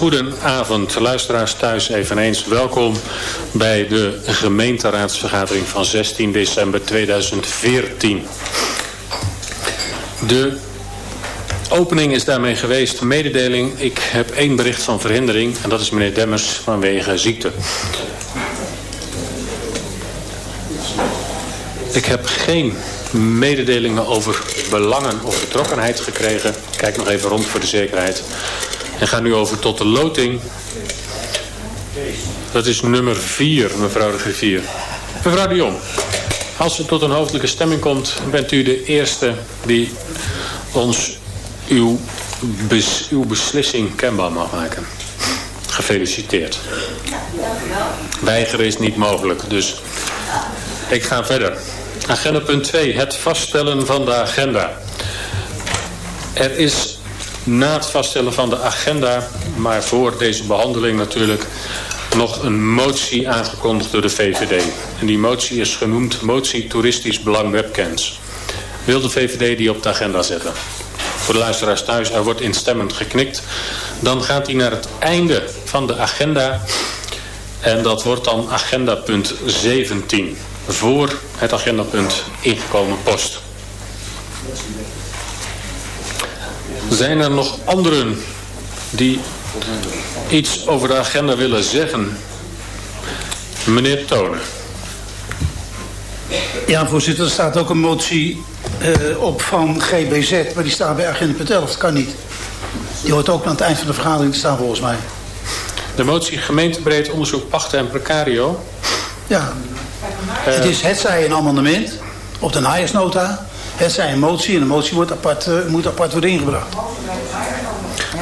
Goedenavond. Luisteraars thuis eveneens welkom bij de gemeenteraadsvergadering van 16 december 2014. De opening is daarmee geweest. Mededeling, ik heb één bericht van verhindering en dat is meneer Demmers vanwege ziekte. Ik heb geen mededelingen over belangen of betrokkenheid gekregen. Kijk nog even rond voor de zekerheid. En ga nu over tot de loting. Dat is nummer 4, mevrouw de griffier. Mevrouw de Jong, als het tot een hoofdelijke stemming komt... bent u de eerste die ons uw, uw beslissing kenbaar mag maken. Gefeliciteerd. Weigeren is niet mogelijk, dus ik ga verder. Agenda punt 2, het vaststellen van de agenda. Er is na het vaststellen van de agenda, maar voor deze behandeling natuurlijk, nog een motie aangekondigd door de VVD. En die motie is genoemd Motie Toeristisch Belang Webcams. Wil de VVD die op de agenda zetten? Voor de luisteraars thuis, er wordt instemmend geknikt. Dan gaat hij naar het einde van de agenda. En dat wordt dan agenda punt 17 voor het agendapunt ingekomen post. Zijn er nog anderen die iets over de agenda willen zeggen? Meneer Tonen. Ja, voorzitter, er staat ook een motie uh, op van GBZ, maar die staat bij agenda 11. Dat kan niet. Die hoort ook aan het eind van de vergadering te staan volgens mij. De motie gemeentebreed onderzoek pachten en precario. Ja, uh, het is hetzij een amendement op de najaarsnota. Hetzij een motie en de motie wordt apart, uh, moet apart worden ingebracht.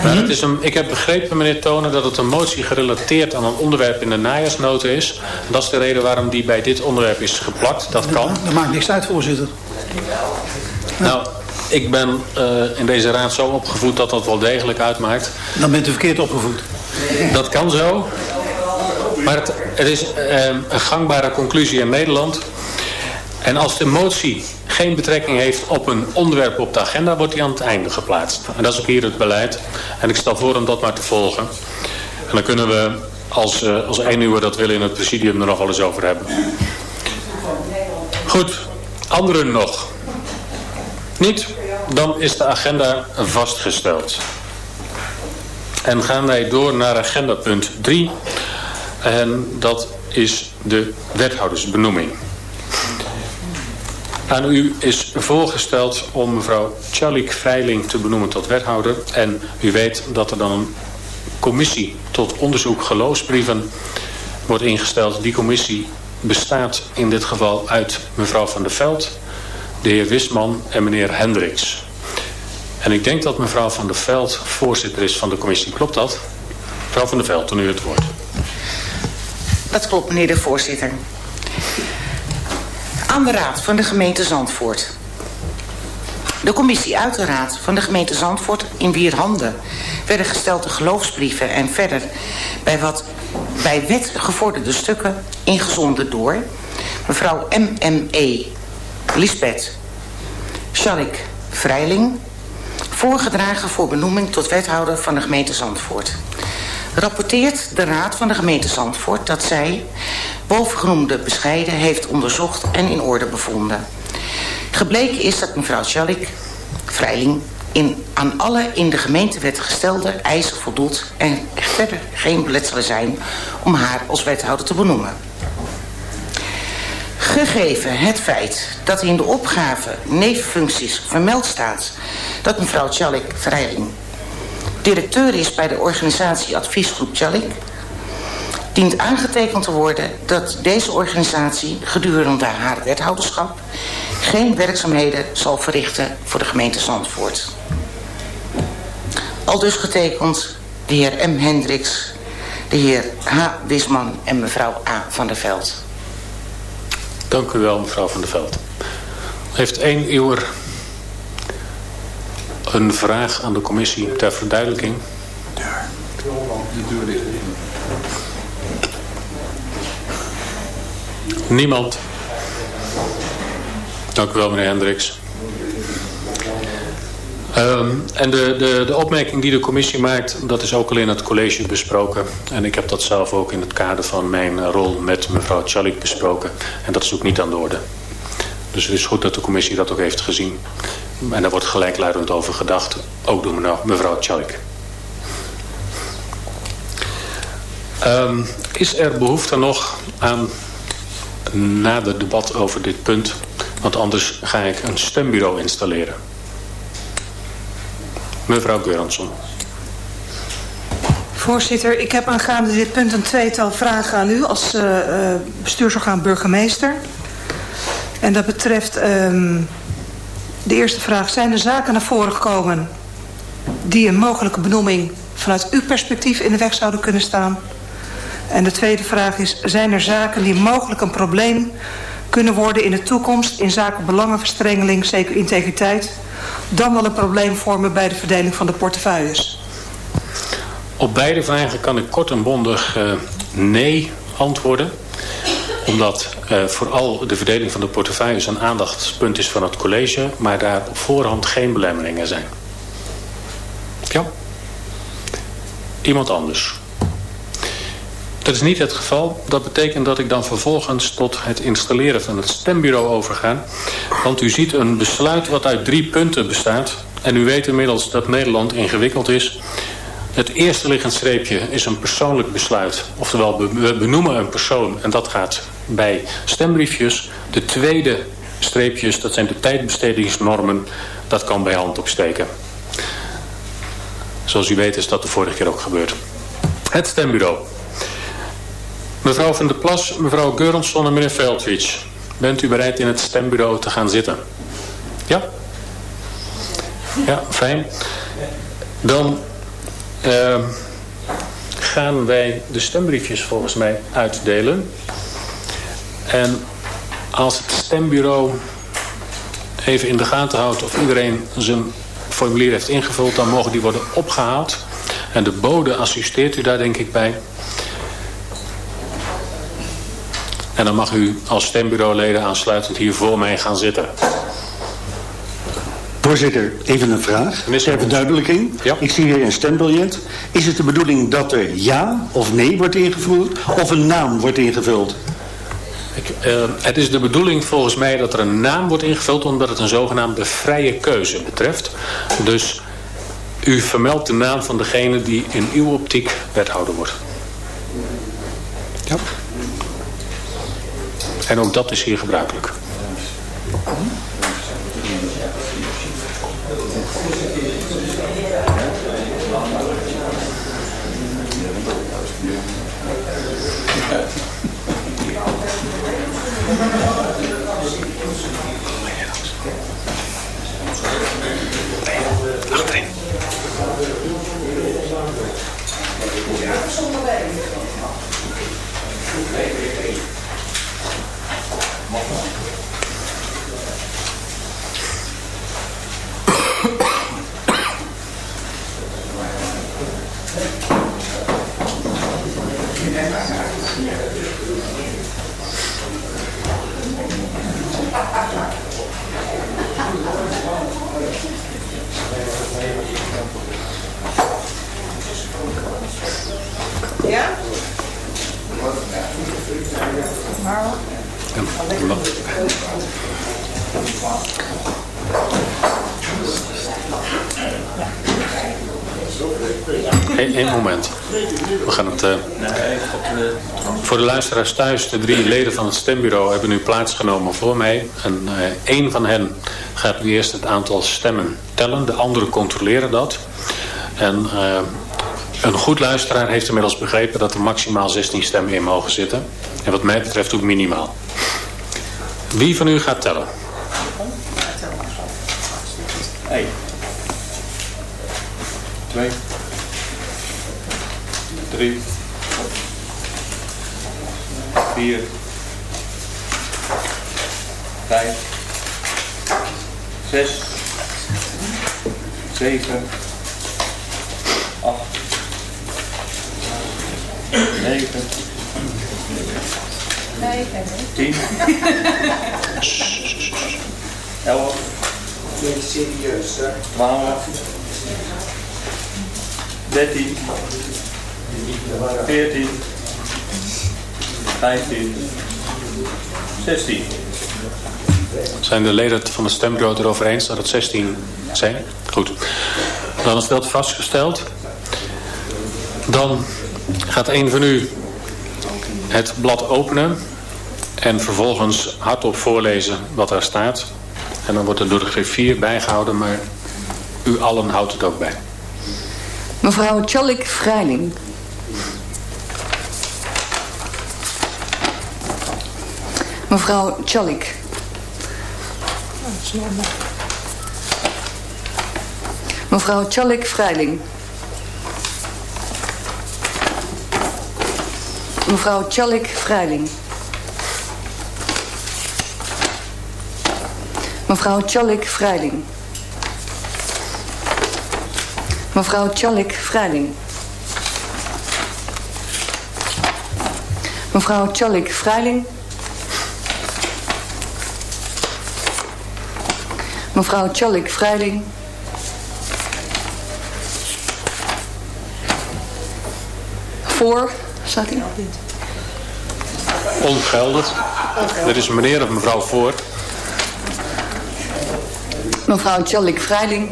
Nou, het is een, ik heb begrepen, meneer Tonen, dat het een motie gerelateerd aan een onderwerp in de najaarsnota is. Dat is de reden waarom die bij dit onderwerp is geplakt. Dat kan. Dat maakt niks uit, voorzitter. Nou, ik ben uh, in deze raad zo opgevoed dat dat wel degelijk uitmaakt. Dan bent u verkeerd opgevoed. Dat kan zo. Maar het, het is uh, een gangbare conclusie in Nederland. En als de motie geen betrekking heeft op een onderwerp op de agenda, wordt die aan het einde geplaatst. En dat is ook hier het beleid. En ik stel voor om dat maar te volgen. En dan kunnen we, als, uh, als één uur dat willen in het presidium, er nog wel eens over hebben. Goed, anderen nog? Niet? Dan is de agenda vastgesteld. En gaan wij door naar agenda punt 3. En dat is de wethoudersbenoeming. Aan u is voorgesteld om mevrouw Chalik Veiling te benoemen tot wethouder. En u weet dat er dan een commissie tot onderzoek geloofsbrieven wordt ingesteld. Die commissie bestaat in dit geval uit mevrouw Van der Veld, de heer Wisman en meneer Hendricks. En ik denk dat mevrouw Van der Veld voorzitter is van de commissie. Klopt dat? Mevrouw Van der Veld, dan u het woord. Dat klopt, meneer de voorzitter. Aan de raad van de gemeente Zandvoort. De commissie uit de raad van de gemeente Zandvoort... in wier handen werden gesteld de geloofsbrieven... en verder bij wat bij wet gevorderde stukken ingezonden door... mevrouw M.M.E. Lisbeth Schalik Vrijling... voorgedragen voor benoeming tot wethouder van de gemeente Zandvoort rapporteert de Raad van de gemeente Zandvoort dat zij bovengenoemde bescheiden heeft onderzocht en in orde bevonden. Gebleken is dat mevrouw Schalik, Vrijling, in, aan alle in de gemeentewet gestelde eisen voldoet en er verder geen beletselen zijn om haar als wethouder te benoemen. Gegeven het feit dat in de opgave nevenfuncties vermeld staat dat mevrouw Tjalik Vrijling directeur is bij de organisatie Adviesgroep Tjallik... dient aangetekend te worden dat deze organisatie gedurende haar wethouderschap... geen werkzaamheden zal verrichten voor de gemeente Zandvoort. Al dus getekend de heer M. Hendricks, de heer H. Wisman en mevrouw A. van der Veld. Dank u wel, mevrouw van der Veld. Heeft één uur een vraag aan de commissie ter verduidelijking? Ja. Niemand. Dank u wel, meneer Hendricks. Um, en de, de, de opmerking die de commissie maakt, dat is ook al in het college besproken. En ik heb dat zelf ook in het kader van mijn rol met mevrouw Tjalik besproken. En dat is ook niet aan de orde. Dus het is goed dat de commissie dat ook heeft gezien. En daar wordt gelijkluidend over gedacht, ook door mevrouw Tjalik. Um, is er behoefte nog aan nader debat over dit punt? Want anders ga ik een stembureau installeren. Mevrouw Geuransson. Voorzitter, ik heb aangaande dit punt een tweetal vragen aan u als uh, bestuursorgaan burgemeester. En dat betreft um, de eerste vraag. Zijn er zaken naar voren gekomen die een mogelijke benoeming vanuit uw perspectief in de weg zouden kunnen staan? En de tweede vraag is, zijn er zaken die mogelijk een probleem kunnen worden in de toekomst in zaken belangenverstrengeling, zeker integriteit, dan wel een probleem vormen bij de verdeling van de portefeuilles? Op beide vragen kan ik kort en bondig uh, nee antwoorden. Omdat uh, vooral de verdeling van de portefeuilles een aandachtspunt is van het college, maar daar op voorhand geen belemmeringen zijn. Ja. Iemand anders. Dat is niet het geval. Dat betekent dat ik dan vervolgens tot het installeren van het stembureau overga. Want u ziet een besluit wat uit drie punten bestaat. En u weet inmiddels dat Nederland ingewikkeld is. Het eerste liggend streepje is een persoonlijk besluit. Oftewel, we benoemen een persoon en dat gaat bij stembriefjes. De tweede streepjes, dat zijn de tijdbestedingsnormen. Dat kan bij hand opsteken. Zoals u weet is dat de vorige keer ook gebeurd. Het stembureau. Mevrouw van der Plas, mevrouw Geurensson en meneer Veldwitsch. Bent u bereid in het stembureau te gaan zitten? Ja? Ja, fijn. Dan uh, gaan wij de stembriefjes volgens mij uitdelen. En als het stembureau even in de gaten houdt of iedereen zijn formulier heeft ingevuld, dan mogen die worden opgehaald. En de bode assisteert u daar denk ik bij. En dan mag u als stembureauleden aansluitend hier voor mij gaan zitten. Voorzitter, even een vraag. Ter verduidelijking. Ja. Ik zie hier een stembiljet. Is het de bedoeling dat er ja of nee wordt ingevuld of een naam wordt ingevuld? Ik, uh, het is de bedoeling volgens mij dat er een naam wordt ingevuld omdat het een zogenaamde vrije keuze betreft. Dus u vermeldt de naam van degene die in uw optiek wethouder wordt. Ja. En ook dat is hier gebruikelijk. Eén moment. We gaan het... Uh, voor de luisteraars thuis, de drie leden van het stembureau hebben nu plaatsgenomen voor mij. En uh, één van hen gaat nu eerst het aantal stemmen tellen. De anderen controleren dat. En uh, een goed luisteraar heeft inmiddels begrepen dat er maximaal 16 stemmen in mogen zitten. En wat mij betreft ook minimaal. Wie van u gaat tellen? 1. 2. 3. 4. 5. 6. 7. 9. 10. 11. serieus, hè? 12. 13. 14. 15. 16. Zijn de leden van de stembureau erover eens dat het 16 zijn? Goed. Dan is dat vastgesteld. Dan gaat een van u het blad openen en vervolgens hardop voorlezen wat daar staat. En dan wordt er door de griffier bijgehouden, maar u allen houdt het ook bij. Mevrouw Tjallik Vrijling. Mevrouw Tjallik. Mevrouw Tjallik Vrijling. Mevrouw Tjallik Vrijling. Mevrouw Tjallik Vrijling. Mevrouw Tjallik Vrijling. Mevrouw Tjallik Vrijling. Mevrouw Tjallik Vrijling. Voor, staat hij? Ongeldig. Er is een meneer of mevrouw voor. Mevrouw Tjallik Vrijling.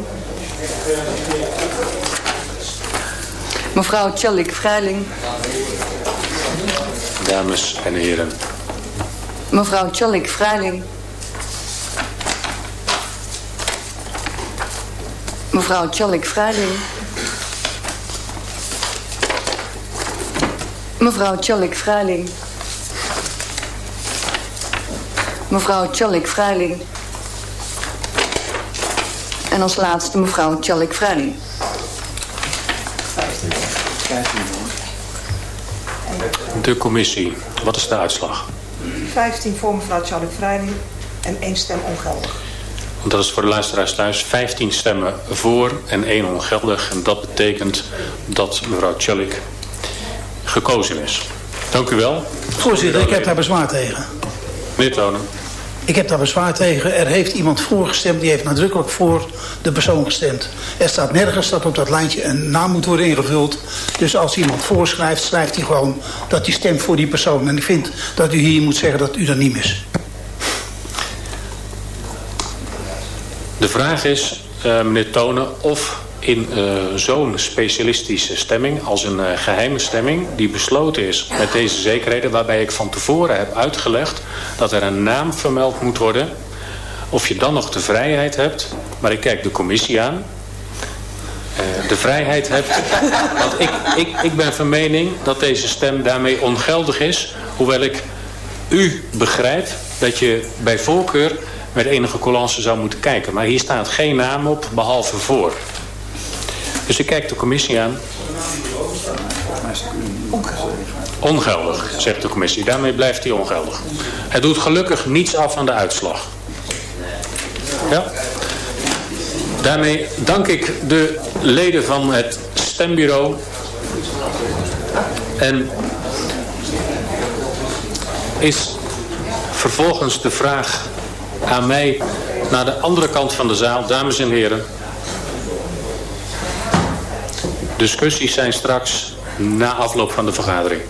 Mevrouw Tjallik Vrijling. Dames en heren. Mevrouw Tjallik Vrijling. Mevrouw Tjallik Vrijling. Mevrouw Tjallik Vrijling. Mevrouw Tjallik Vrijling. En als laatste mevrouw Tjallik Vrijling. De commissie. Wat is de uitslag? 15 voor mevrouw Tjallik Vrijling en één stem ongeldig. Want dat is voor de luisteraars thuis 15 stemmen voor en 1 ongeldig. En dat betekent dat mevrouw Tjallik gekozen is. Dank u wel. Voorzitter, ik heb daar bezwaar tegen. Meneer Tonen. Ik heb daar bezwaar tegen. Er heeft iemand voorgestemd, die heeft nadrukkelijk voor de persoon gestemd. Er staat nergens dat op dat lijntje een naam moet worden ingevuld. Dus als iemand voorschrijft, schrijft hij gewoon dat hij stemt voor die persoon. En ik vind dat u hier moet zeggen dat u dat niet mis. De vraag is, uh, meneer Tonen, of in uh, zo'n specialistische stemming, als een uh, geheime stemming, die besloten is met deze zekerheden, waarbij ik van tevoren heb uitgelegd dat er een naam vermeld moet worden, of je dan nog de vrijheid hebt, maar ik kijk de commissie aan, uh, de vrijheid hebt, want ik, ik, ik ben van mening dat deze stem daarmee ongeldig is, hoewel ik u begrijp dat je bij voorkeur met enige coulance zou moeten kijken. Maar hier staat geen naam op, behalve voor. Dus ik kijk de commissie aan. Ongeldig, zegt de commissie. Daarmee blijft hij ongeldig. Het doet gelukkig niets af aan de uitslag. Ja. Daarmee dank ik de leden van het stembureau. En is vervolgens de vraag aan mij naar de andere kant van de zaal. Dames en heren. Discussies zijn straks na afloop van de vergadering.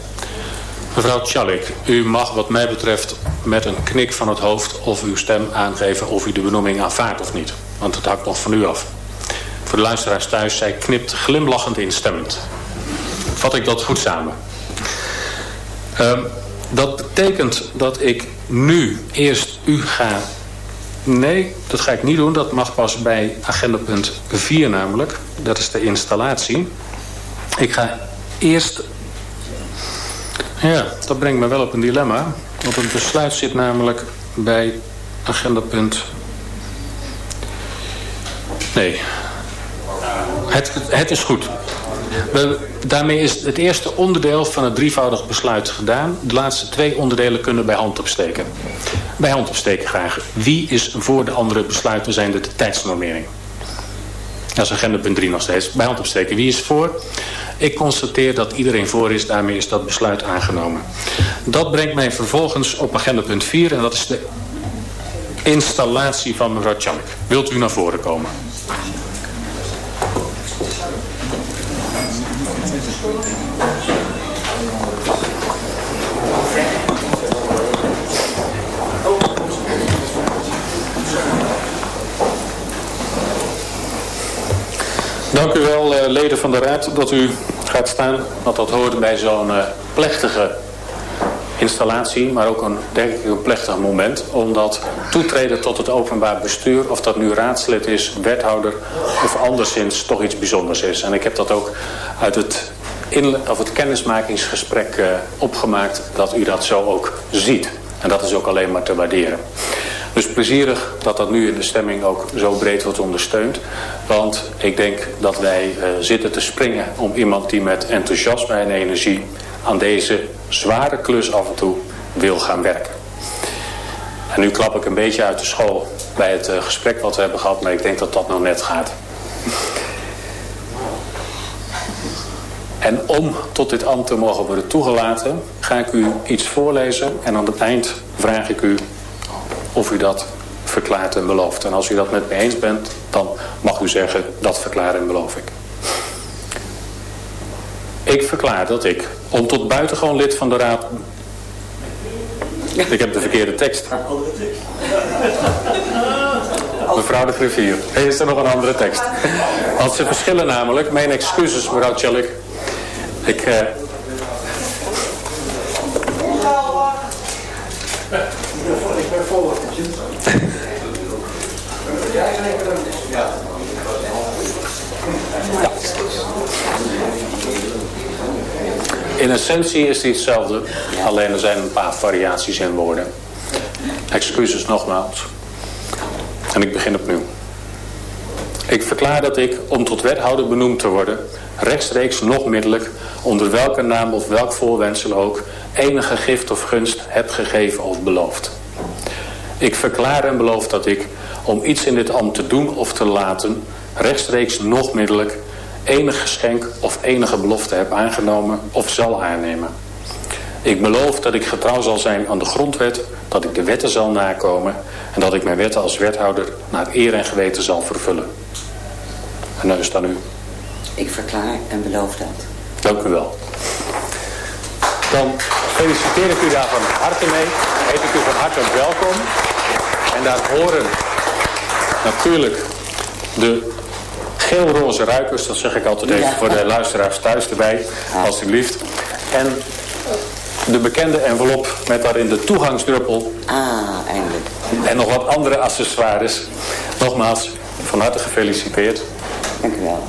Mevrouw Tjallik, u mag wat mij betreft met een knik van het hoofd of uw stem aangeven of u de benoeming aanvaardt of niet. Want het hangt nog van u af. Voor de luisteraars thuis, zij knipt glimlachend instemmend. Vat ik dat goed samen? Um, dat betekent dat ik nu eerst u ga... Nee, dat ga ik niet doen. Dat mag pas bij agenda punt 4 namelijk. Dat is de installatie. Ik ga eerst... Ja, dat brengt me wel op een dilemma. Want het besluit zit namelijk bij agenda punt... Nee. Het, het is goed. Daarmee is het eerste onderdeel van het drievoudig besluit gedaan. De laatste twee onderdelen kunnen bij hand opsteken. Bij hand opsteken graag. Wie is voor de andere besluiten zijn de tijdsnormering? Dat is agenda punt 3 nog steeds. Bij hand opsteken. Wie is voor? Ik constateer dat iedereen voor is. Daarmee is dat besluit aangenomen. Dat brengt mij vervolgens op agenda punt 4. En dat is de installatie van mevrouw Tjallik. Wilt u naar voren komen? Dank u wel, uh, leden van de Raad, dat u gaat staan. Want dat hoort bij zo'n uh, plechtige installatie, maar ook een, denk ik een plechtig moment. Omdat toetreden tot het openbaar bestuur, of dat nu raadslid is, wethouder of anderszins, toch iets bijzonders is. En ik heb dat ook uit het, of het kennismakingsgesprek uh, opgemaakt, dat u dat zo ook ziet. En dat is ook alleen maar te waarderen. Dus plezierig dat dat nu in de stemming ook zo breed wordt ondersteund. Want ik denk dat wij uh, zitten te springen om iemand die met enthousiasme en energie aan deze zware klus af en toe wil gaan werken. En nu klap ik een beetje uit de school bij het uh, gesprek wat we hebben gehad, maar ik denk dat dat nou net gaat. En om tot dit ambt te mogen worden toegelaten, ga ik u iets voorlezen en aan het eind vraag ik u of u dat verklaart en belooft. En als u dat met me eens bent, dan mag u zeggen, dat verklaar en beloof ik. Ik verklaar dat ik, om tot buitengewoon lid van de Raad... Ik heb de verkeerde tekst. Mevrouw de Griffier. Is er nog een andere tekst? Want ze verschillen namelijk. Mijn excuses, mevrouw Tjellik. Ik... Uh... In essentie is die hetzelfde, alleen er zijn een paar variaties in woorden. Excuses nogmaals. En ik begin opnieuw. Ik verklaar dat ik, om tot wethouder benoemd te worden, rechtstreeks nog middelijk, onder welke naam of welk voorwensel ook, enige gift of gunst heb gegeven of beloofd. Ik verklaar en beloof dat ik, om iets in dit ambt te doen of te laten, rechtstreeks nog middelijk enig geschenk of enige belofte heb aangenomen of zal aannemen. Ik beloof dat ik getrouw zal zijn aan de grondwet, dat ik de wetten zal nakomen en dat ik mijn wetten als wethouder naar eer en geweten zal vervullen. En nu is dan u. Ik verklaar en beloof dat. Dank u wel. Dan feliciteer ik u daar van harte mee. Heet ik u van harte welkom. En daar horen natuurlijk de geel-roze ruikers. Dat zeg ik altijd even voor de luisteraars thuis erbij. Alsjeblieft. En de bekende envelop met daarin de toegangsdruppel. Ah, eindelijk. En nog wat andere accessoires. Nogmaals, van harte gefeliciteerd. Dank u wel.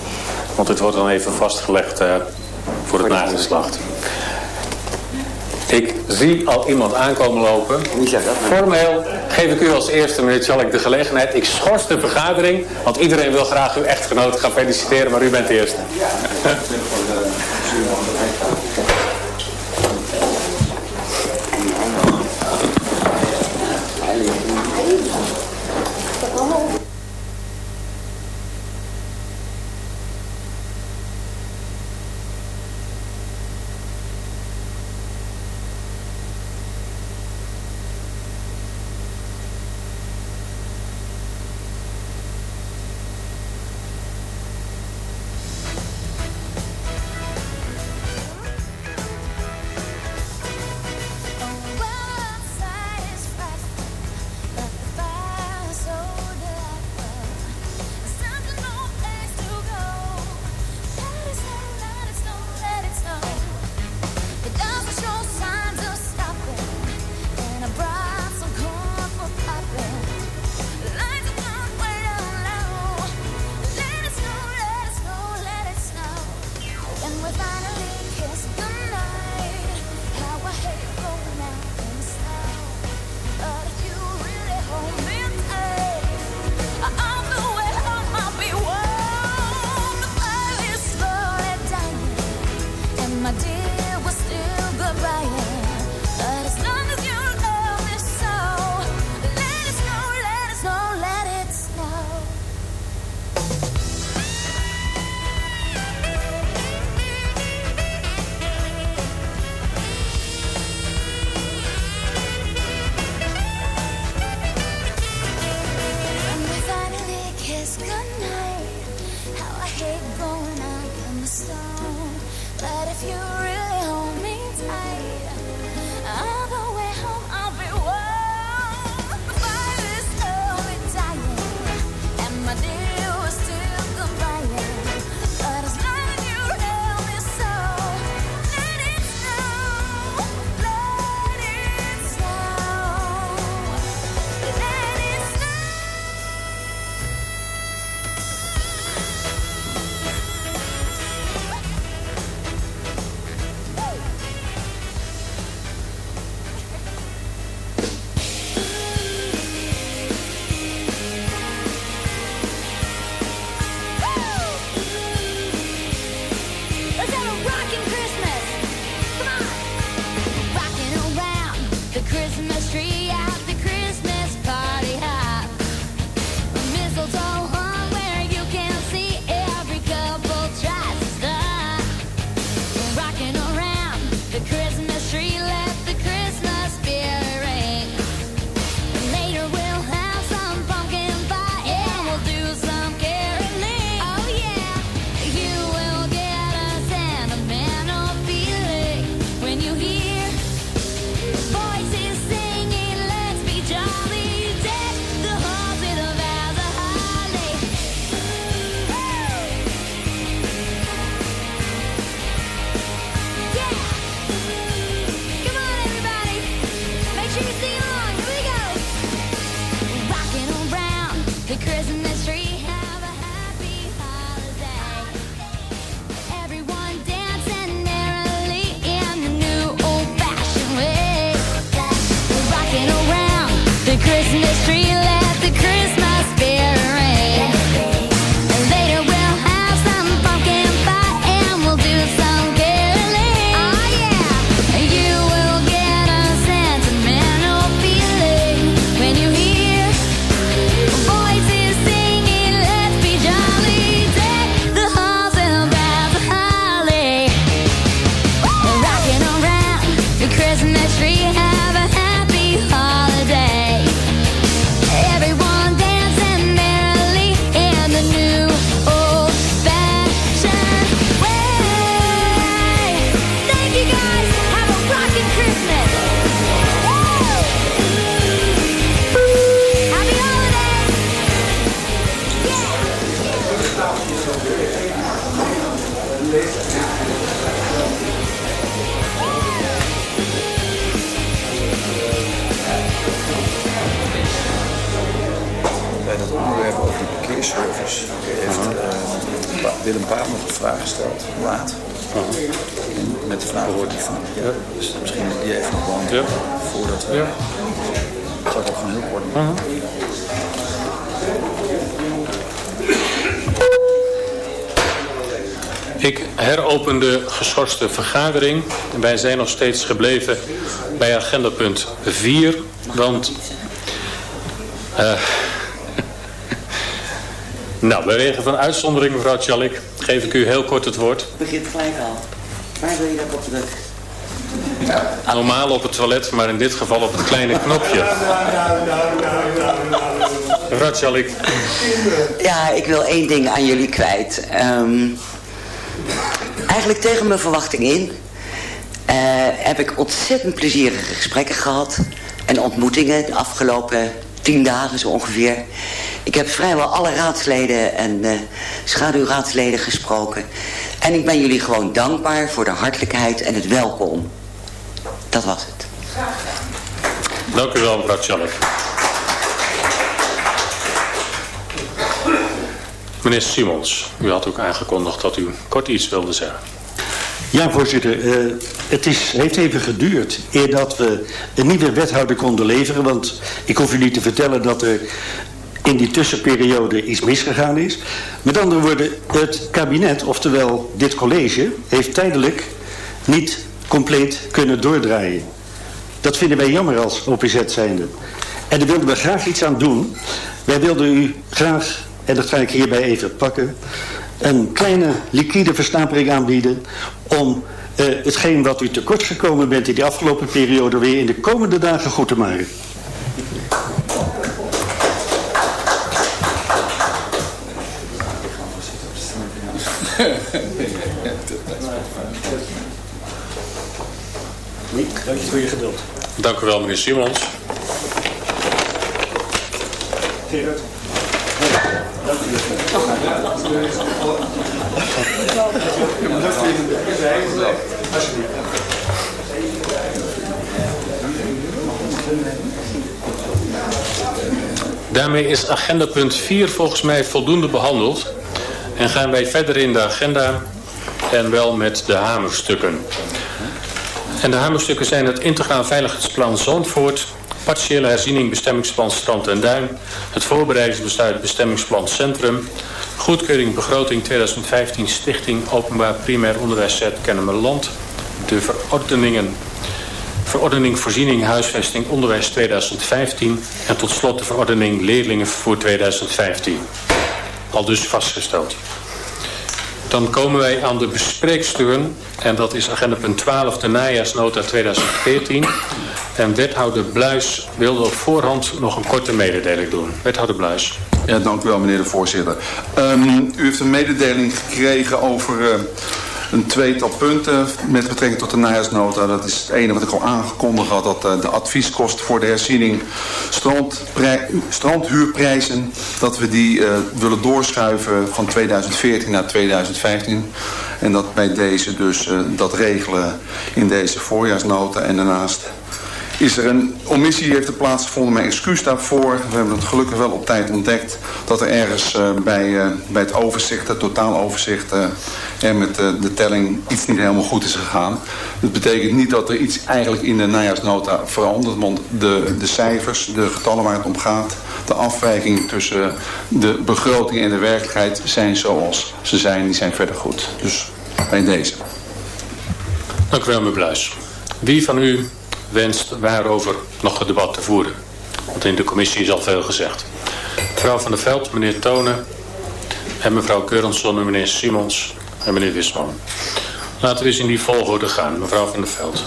Want het wordt dan even vastgelegd uh, voor het nageslacht. Ik zie al iemand aankomen lopen. Wie zegt dat? Formeel geef ik u als eerste, meneer Tjallik, de gelegenheid. Ik schors de vergadering, want iedereen wil graag uw echtgenoot gaan feliciteren, maar u bent de eerste. hate vergadering. En wij zijn nog steeds gebleven bij agendapunt 4. Want... eh, nou, bij wegen van uitzondering, mevrouw Tjallik, geef ik u heel kort het woord. begint gelijk al. Waar wil je dat op druk? Normaal op het toilet, maar in dit geval op het kleine knopje. Mevrouw Tjallik. Ja, ik wil één ding aan jullie kwijt. Ehm, eigenlijk tegen mijn verwachting in eh, heb ik ontzettend plezierige gesprekken gehad. En ontmoetingen de afgelopen tien dagen zo ongeveer. Ik heb vrijwel alle raadsleden en eh, schaduwraadsleden gesproken. En ik ben jullie gewoon dankbaar voor de hartelijkheid en het welkom. Dat was het. Dank u wel, mevrouw Tjallik. Meneer Simons, u had ook aangekondigd dat u kort iets wilde zeggen. Ja, voorzitter. eh, het is, heeft even geduurd eer dat we een nieuwe wethouder konden leveren. Want ik hoef u niet te vertellen dat er in die tussenperiode iets misgegaan is. Met andere woorden, het kabinet, oftewel dit college, heeft tijdelijk niet compleet kunnen doordraaien. Dat vinden wij jammer als OPZ zijnde. En daar wilden we graag iets aan doen. Wij wilden u graag, en dat ga ik hierbij even pakken, een kleine liquide verstapeling aanbieden om eh, hetgeen wat u tekort gekomen bent in die afgelopen periode weer in de komende dagen goed te maken. Dank je voor je geduld. Dank u wel, meneer Simons. Gerard. Daarmee is agenda punt 4 volgens mij voldoende behandeld. En gaan wij verder in de agenda en wel met de hamerstukken. En de hamerstukken zijn het integraal veiligheidsplan Zandvoort, partiële herziening bestemmingsplan Strand en Duin, het voorbereidingsbesluit bestemmingsplan Centrum, goedkeuring begroting 2015 Stichting Openbaar Primair Onderwijs Zet Kennemerland, de verordeningen verordening voorziening huisvesting onderwijs 2015 en tot slot de verordening leerlingenvervoer 2015. Al dus vastgesteld. Dan komen wij aan de bespreekstukken en dat is agenda punt 12, de najaarsnota 2014. En wethouder Bluis wilde op voorhand nog een korte mededeling doen. Wethouder Bluis. Ja, dank u wel meneer de voorzitter. Um, u heeft een mededeling gekregen over uh, een tweetal punten met betrekking tot de najaarsnota. Dat is het ene wat ik al aangekondigd had, dat uh, de advieskosten voor de herziening strandhuurprijzen, dat we die uh, willen doorschuiven van 2014 naar 2015. En dat bij deze dus dat regelen in deze voorjaarsnota. En daarnaast is er een omissie heeft er plaatsgevonden. Mijn excuus daarvoor. We hebben het gelukkig wel op tijd ontdekt dat er ergens uh, bij, uh, bij het overzicht, het totaaloverzicht uh, en met de telling iets niet helemaal goed is gegaan. Dat betekent niet dat er iets eigenlijk in de najaarsnota verandert, want de, de cijfers, de getallen waar het om gaat, de afwijking tussen de begroting en de werkelijkheid zijn zoals ze zijn, die zijn verder goed. Dus bij deze. Dank u wel, meneer Bluis. Wie van u wenst waarover nog een debat te voeren. Want in de commissie is al veel gezegd. Mevrouw van der Veld, meneer Tonen en mevrouw Keurensson en meneer Simons en meneer Wisman. Laten we eens in die volgorde gaan. Mevrouw van der Veld.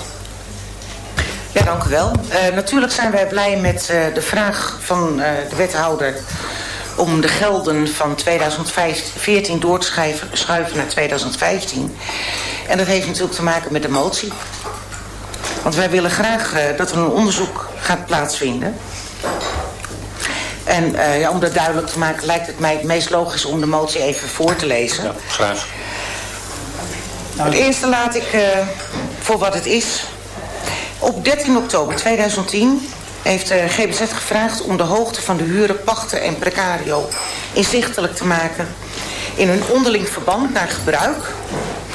Ja, dank u wel. Uh, natuurlijk zijn wij blij met uh, de vraag van uh, de wethouder om de gelden van 2014 door te schuiven naar 2015. En dat heeft natuurlijk te maken met de motie. Want wij willen graag uh, dat er een onderzoek gaat plaatsvinden. En uh, ja, om dat duidelijk te maken lijkt het mij het meest logisch om de motie even voor te lezen. Ja, graag. Het eerste laat ik uh, voor wat het is. Op 13 oktober 2010 heeft de GBZ gevraagd om de hoogte van de huren, pachten en precario inzichtelijk te maken in een onderling verband naar gebruik,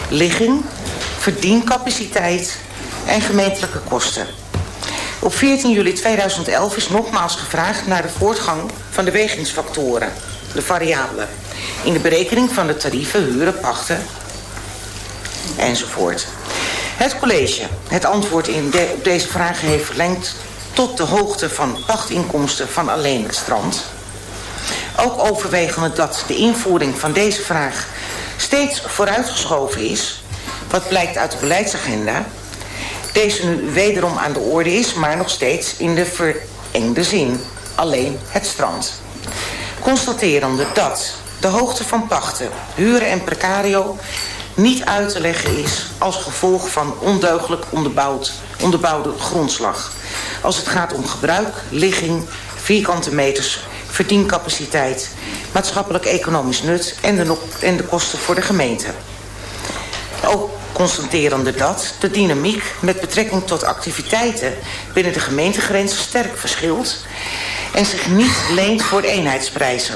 ligging, verdiencapaciteit en gemeentelijke kosten. Op 14 juli 2011 is nogmaals gevraagd naar de voortgang van de wegingsfactoren, de variabelen, in de berekening van de tarieven, huren, pachten enzovoort. Het college het antwoord in op deze vragen heeft verlengd tot de hoogte van pachtinkomsten van alleen het strand. Ook overwegende dat de invoering van deze vraag steeds vooruitgeschoven is, wat blijkt uit de beleidsagenda, deze nu wederom aan de orde is, maar nog steeds in de verengde zin. Alleen het strand. Constaterende dat de hoogte van pachten, huren en precario niet uit te leggen is als gevolg van ondeugelijk onderbouwd, onderbouwde grondslag. Als het gaat om gebruik, ligging, vierkante meters, verdiencapaciteit, maatschappelijk-economisch nut en en de kosten voor de gemeente. Ook constaterende dat de dynamiek met betrekking tot activiteiten binnen de gemeentegrenzen sterk verschilt en zich niet leent voor eenheidsprijzen.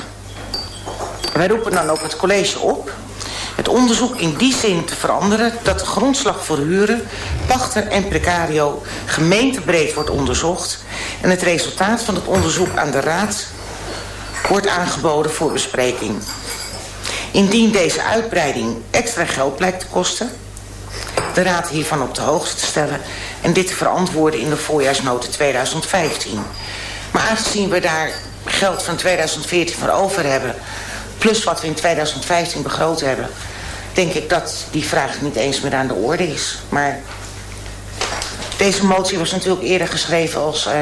Wij roepen dan ook het college op het onderzoek in die zin te veranderen dat de grondslag voor huren, pachten en precario gemeentebreed wordt onderzocht en het resultaat van het onderzoek aan de raad wordt aangeboden voor bespreking. Indien deze uitbreiding extra geld blijkt te kosten, de raad hiervan op de hoogte te stellen en dit te verantwoorden in de voorjaarsnoten 2015. Maar aangezien we daar geld van 2014 voor over hebben, plus wat we in 2015 begroot hebben, denk ik dat die vraag niet eens meer aan de orde is. Maar deze motie was natuurlijk eerder geschreven als uh,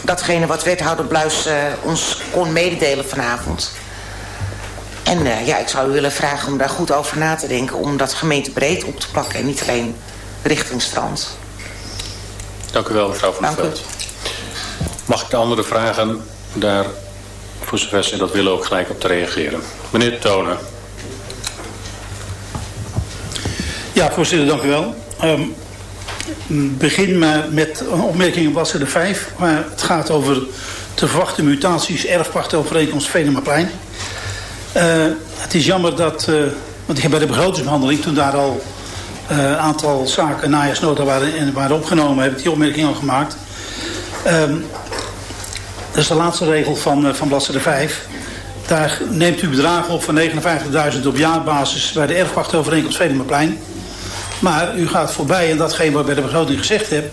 datgene wat wethouder Bluis uh, ons kon mededelen vanavond. En eh, ja, ik zou u willen vragen om daar goed over na te denken... om dat gemeentebreed op te plakken en niet alleen richting strand. Dank u wel, mevrouw Van der Dank u. Veld. Mag ik de andere vragen daar, voor zover ze dat willen, ook gelijk op te reageren? Meneer Tonen. Ja, voorzitter, dank u wel. Ehm, begin maar met een opmerking op bladzijde 5, waar het gaat over te verwachte mutaties erfpachtovereenkomst Venemaplein. Eh het is jammer dat, eh, want ik heb bij de begrotingsbehandeling, toen daar al eh, een aantal zaken najaarsnota waren, en waren opgenomen, heb ik die opmerking al gemaakt. Ehm, dat is de laatste regel van, van bladzijde 5. Daar neemt u bedragen op van 59.000 op jaarbasis bij de erfpachtovereenkomst Venemaplein. Maar u gaat voorbij aan datgene wat ik bij de begroting gezegd heb.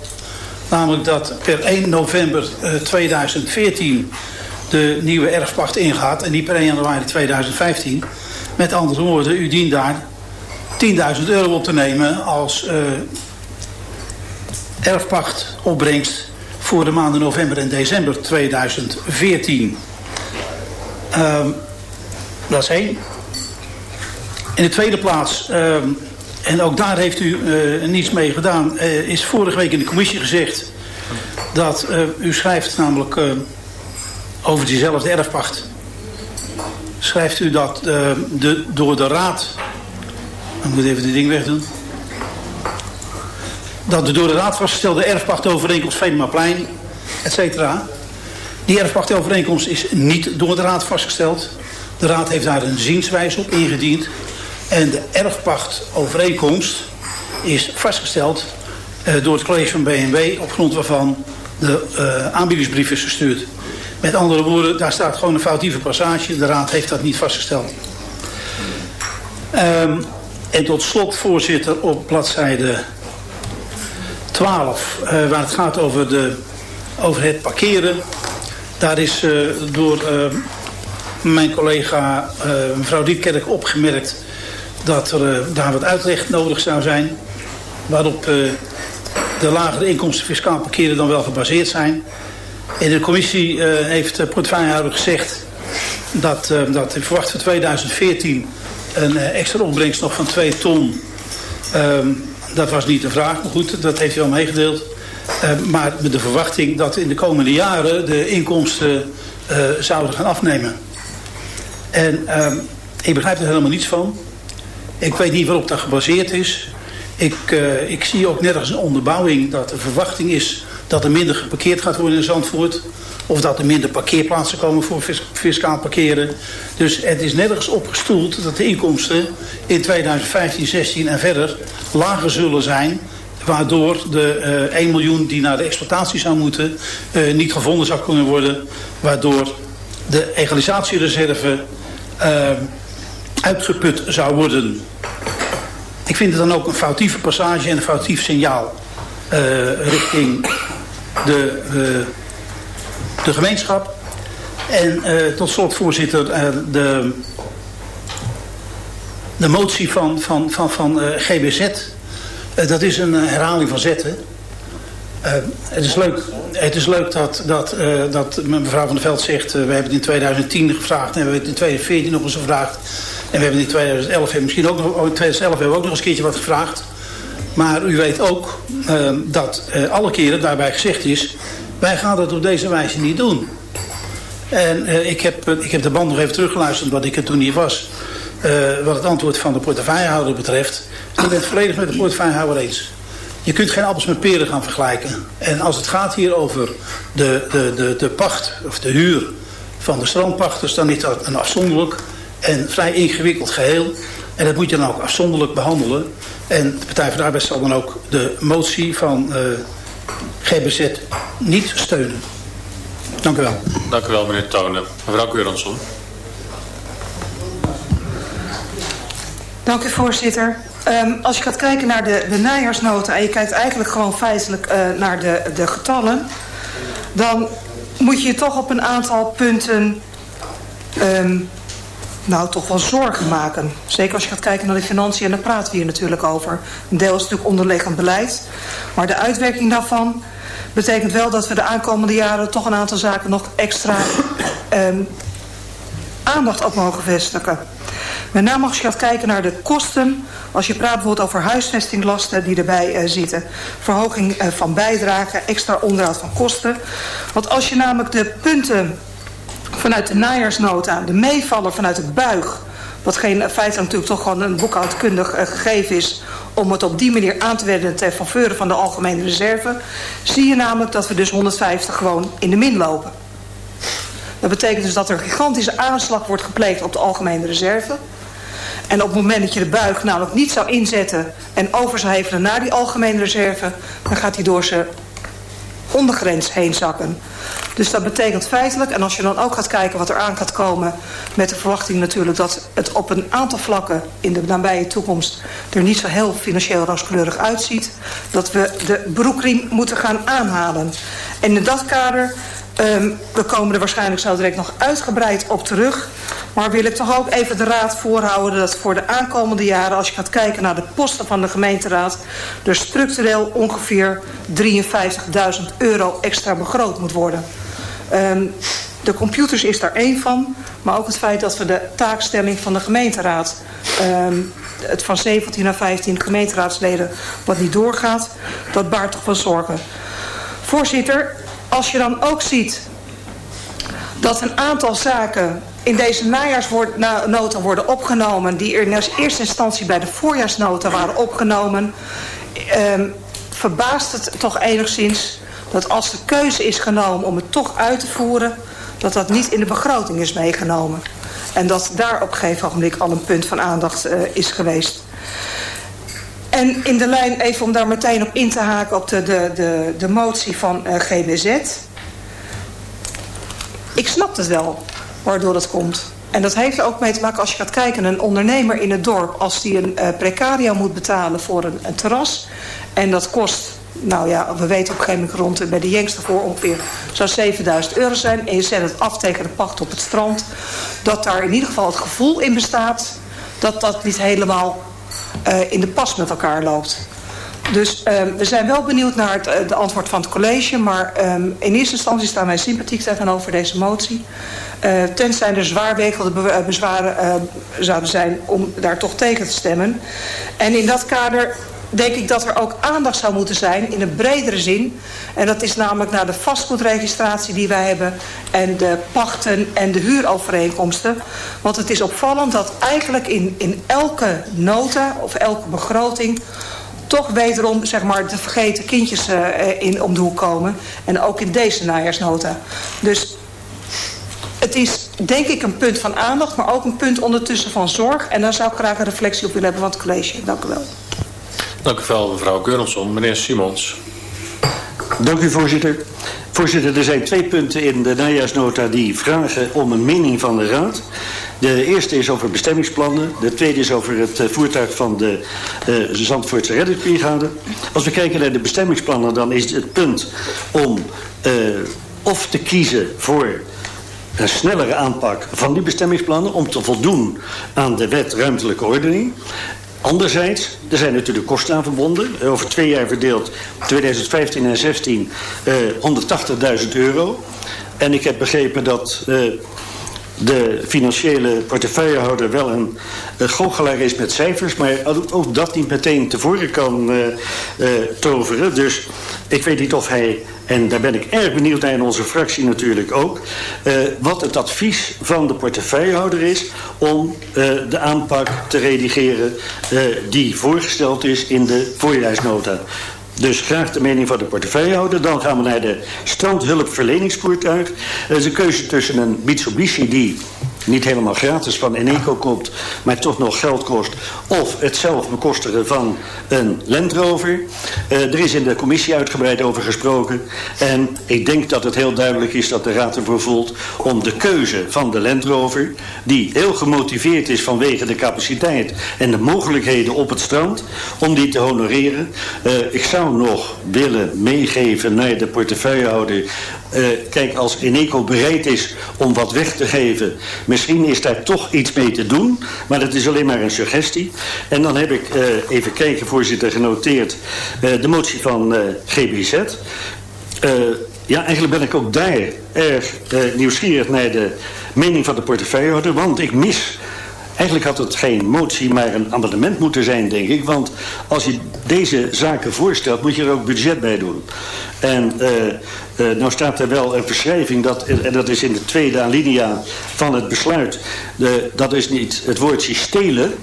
Namelijk dat per 1 november eh, 2014 de nieuwe erfpacht ingaat en niet per 1 januari 2015. Met andere woorden, u dient daar 10.000 euro op te nemen als eh erfpachtopbrengst voor de maanden november en december 2014. Ehm, dat is één. In de tweede plaats, ehm, en ook daar heeft u eh, niets mee gedaan, eh, is vorige week in de commissie gezegd dat eh, u schrijft namelijk over diezelfde erfpacht. Schrijft u dat eh, de, door de raad, ik moet even dit ding wegdoen. Dat de door de raad vastgestelde erfpachtovereenkomst Venemaplein, et cetera. Die erfpachtovereenkomst is niet door de raad vastgesteld. De raad heeft daar een zienswijze op ingediend. En de erfpachtovereenkomst is vastgesteld eh, door het college van BNW... op grond waarvan de eh, aanbiedingsbrief is gestuurd. Met andere woorden, daar staat gewoon een foutieve passage. De raad heeft dat niet vastgesteld. Ehm, en tot slot, voorzitter, op bladzijde 12... eh, waar het gaat over, de, het parkeren... Daar is eh, door eh, mijn collega eh, mevrouw Dietkerk opgemerkt dat er daar wat uitleg nodig zou zijn. Waarop de lagere inkomsten fiscaal parkeren dan wel gebaseerd zijn. In de commissie eh, heeft de portefeuillehouder gezegd dat, eh, dat hij verwacht voor 2014 een eh, extra opbrengst nog van 2 ton. Ehm, dat was niet de vraag, maar goed, dat heeft hij wel meegedeeld. Eh, maar met de verwachting dat in de komende jaren de inkomsten eh, zouden gaan afnemen. En ehm, ik begrijp er helemaal niets van. Ik weet niet waarop dat gebaseerd is. Ik, eh, ik zie ook nergens een onderbouwing dat de verwachting is dat er minder geparkeerd gaat worden in Zandvoort. Of dat er minder parkeerplaatsen komen voor fis- fiscaal parkeren. Dus het is nergens opgestoeld dat de inkomsten in 2015, 16 en verder lager zullen zijn. Waardoor de eh 1 miljoen die naar de exploitatie zou moeten eh, niet gevonden zou kunnen worden. Waardoor de egalisatiereserve eh, uitgeput zou worden. Ik vind het dan ook een foutieve passage en een foutief signaal richting de, eh, de gemeenschap. En eh, tot slot, voorzitter, eh, de, de motie van, van, van, van GBZ. dat is een herhaling van zetten. Het, is leuk, het is leuk dat, dat, dat mevrouw van der Veld zegt... we hebben het in 2010 gevraagd en we hebben het in 2014 nog eens gevraagd. En we hebben het in 2011, en misschien ook nog, oh, in 2011 hebben we ook nog eens een keertje wat gevraagd. Maar u weet ook eh, dat eh, alle keren daarbij gezegd is... wij gaan dat op deze wijze niet doen. En eh, ik, heb, eh, ik heb de band nog even teruggeluisterd wat ik er toen niet was. wat het antwoord van de portefeuillehouder betreft. Ik ben het volledig met de portefeuillehouder eens. Je kunt geen appels met peren gaan vergelijken. En als het gaat hier over de, de, de, de pacht of de huur van de strandpachters... dan is dat een afzonderlijk en vrij ingewikkeld geheel. En dat moet je dan ook afzonderlijk behandelen. En de Partij van de Arbeid zal dan ook de motie van eh, GBZ niet steunen. Dank u wel. Dank u wel, meneer Tonen. Mevrouw Keuransson. Dank u voorzitter. Ehm, als je gaat kijken naar de, de najaarsnota en je kijkt eigenlijk gewoon feitelijk eh, naar de, de getallen... dan moet je je toch op een aantal punten ehm, nou toch wel zorgen maken. Zeker als je gaat kijken naar de financiën en daar praten we hier natuurlijk over. Een deel is natuurlijk onderliggend beleid. Maar de uitwerking daarvan betekent wel dat we de aankomende jaren toch een aantal zaken nog extra ehm, aandacht op mogen vestigen. Met name als je gaat kijken naar de kosten, als je praat bijvoorbeeld over huisvestinglasten die erbij uh, zitten, verhoging uh, van bijdragen, extra onderhoud van kosten. Want als je namelijk de punten vanuit de najaarsnota, de meevallen vanuit de buig, wat geen feitelijk natuurlijk toch gewoon een boekhoudkundig uh, gegeven is om het op die manier aan te wenden ten faveur van de algemene reserve, zie je namelijk dat we dus 150 gewoon in de min lopen. Dat betekent dus dat er een gigantische aanslag wordt gepleegd op de algemene reserve. En op het moment dat je de buig namelijk niet zou inzetten en over zou hevelen naar die algemene reserve, dan gaat hij door zijn ondergrens heen zakken. Dus dat betekent feitelijk, en als je dan ook gaat kijken wat er aan gaat komen... met de verwachting natuurlijk dat het op een aantal vlakken in de nabije toekomst... er niet zo heel financieel rooskleurig uitziet... dat we de broekriem moeten gaan aanhalen. En in dat kader Um, we komen er waarschijnlijk zo direct nog uitgebreid op terug. Maar wil ik toch ook even de raad voorhouden dat voor de aankomende jaren... als je gaat kijken naar de posten van de gemeenteraad... er structureel ongeveer 53.000 euro extra begroot moet worden. Um, de computers is daar één van. Maar ook het feit dat we de taakstelling van de gemeenteraad... Um, het van 17 naar 15 gemeenteraadsleden wat niet doorgaat... dat baart toch wel zorgen. Voorzitter, als je dan ook ziet dat een aantal zaken in deze najaarsnota worden opgenomen... die er in eerste instantie bij de voorjaarsnota waren opgenomen... Um, verbaast het toch enigszins dat als de keuze is genomen om het toch uit te voeren... dat dat niet in de begroting is meegenomen. En dat daar op een gegeven ogenblik al een punt van aandacht uh, is geweest. En in de lijn, even om daar meteen op in te haken op de, de, de, de motie van uh, GBZ. Ik snap het wel, waardoor dat komt. En dat heeft er ook mee te maken als je gaat kijken... een ondernemer in het dorp, als die een uh, precario moet betalen voor een, een terras... en dat kost, nou ja, we weten op een gegeven moment rond... bij de jengste voor ongeveer zou 7000 euro zijn... en je zet het af tegen de pacht op het strand... dat daar in ieder geval het gevoel in bestaat... dat dat niet helemaal uh, in de pas met elkaar loopt. Dus um, we zijn wel benieuwd naar het uh, de antwoord van het college. Maar um, in eerste instantie staan wij sympathiek tegenover deze motie. Uh, tenzij er zwaarwegelde be bezwaren zouden zijn om daar toch tegen te stemmen. En in dat kader denk ik dat er ook aandacht zou moeten zijn in een bredere zin. En dat is namelijk naar de vastgoedregistratie die wij hebben... en de pachten en de huurovereenkomsten. Want het is opvallend dat eigenlijk in, in elke nota of elke begroting... toch wederom zeg maar, de vergeten kindjes uh, in om de hoek komen. En ook in deze najaarsnota. Dus het is denk ik een punt van aandacht... maar ook een punt ondertussen van zorg. En daar zou ik graag een reflectie op willen hebben van het college. Dank u wel. Dank u wel, mevrouw Gurnelson. Meneer Simons. Dank u, voorzitter. Voorzitter, er zijn twee punten in de najaarsnota die vragen om een mening van de Raad. De eerste is over bestemmingsplannen. De tweede is over het uh, voertuig van de uh, Zandvoortse reddingsbrigade. Als we kijken naar de bestemmingsplannen, dan is het punt om uh, of te kiezen voor een snellere aanpak van die bestemmingsplannen... om te voldoen aan de wet ruimtelijke ordening. Anderzijds, er zijn natuurlijk kosten aan verbonden. Over twee jaar verdeeld, 2015 en 2016, uh, 180.000 euro. En ik heb begrepen dat uh, de financiële portefeuillehouder wel een uh, goochelaar is met cijfers... maar ook dat niet meteen tevoren kan uh, uh, toveren. Dus ik weet niet of hij, en daar ben ik erg benieuwd naar in onze fractie natuurlijk ook... Uh, wat het advies van de portefeuillehouder is om de aanpak te redigeren... Die voorgesteld is in de voorjaarsnota. Dus graag de mening van de portefeuillehouder. Dan gaan we naar de strandhulpverleningsvoertuig. Dat is een keuze tussen een Mitsubishi die niet helemaal gratis van Eneco komt, maar toch nog geld kost. Of het zelf bekostigen van een Land Rover. Uh, er is in de commissie uitgebreid over gesproken. En ik denk dat het heel duidelijk is dat de Raad ervoor voelt om de keuze van de Land Rover, die heel gemotiveerd is vanwege de capaciteit en de mogelijkheden op het strand, om die te honoreren. Uh, ik zou nog willen meegeven naar de portefeuillehouder. Uh, kijk, als Eneco bereid is om wat weg te geven Misschien is daar toch iets mee te doen, maar dat is alleen maar een suggestie. En dan heb ik, uh, even kijken, voorzitter, genoteerd uh, de motie van GBZ. ja, eigenlijk ben ik ook daar erg nieuwsgierig naar de mening van de portefeuillehouder, want ik mis Eigenlijk had het geen motie, maar een amendement moeten zijn, denk ik. Want als je deze zaken voorstelt, moet je er ook budget bij doen. En uh, uh, nou staat er wel een beschrijving, dat, en dat is in de tweede alinea van het besluit. De, dat is niet het woordje stelen.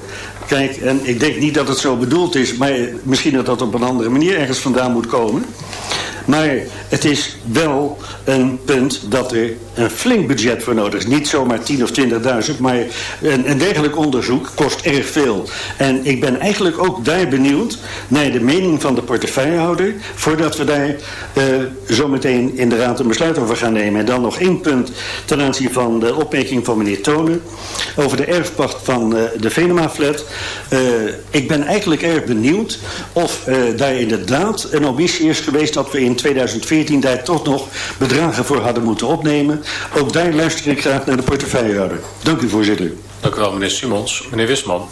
Kijk, en ik denk niet dat het zo bedoeld is, maar misschien dat dat op een andere manier ergens vandaan moet komen. Maar het is wel een punt dat er een flink budget voor nodig is. Niet zomaar 10 of 20.000, maar een, een dergelijk onderzoek kost erg veel. En ik ben eigenlijk ook daar benieuwd naar de mening van de portefeuillehouder... voordat we daar uh, zo meteen in de raad een besluit over gaan nemen. En dan nog één punt ten aanzien van de opmerking van meneer Tonen... over de erfpacht van uh, de Venema-flat. Uh, ik ben eigenlijk erg benieuwd of daar inderdaad een omissie is geweest... dat we in 2014 daar toch nog bedragen voor hadden moeten opnemen. Ook daar luister ik graag naar de portefeuillehouder. Dank u voorzitter. Dank u wel meneer Simons. Meneer Wisman.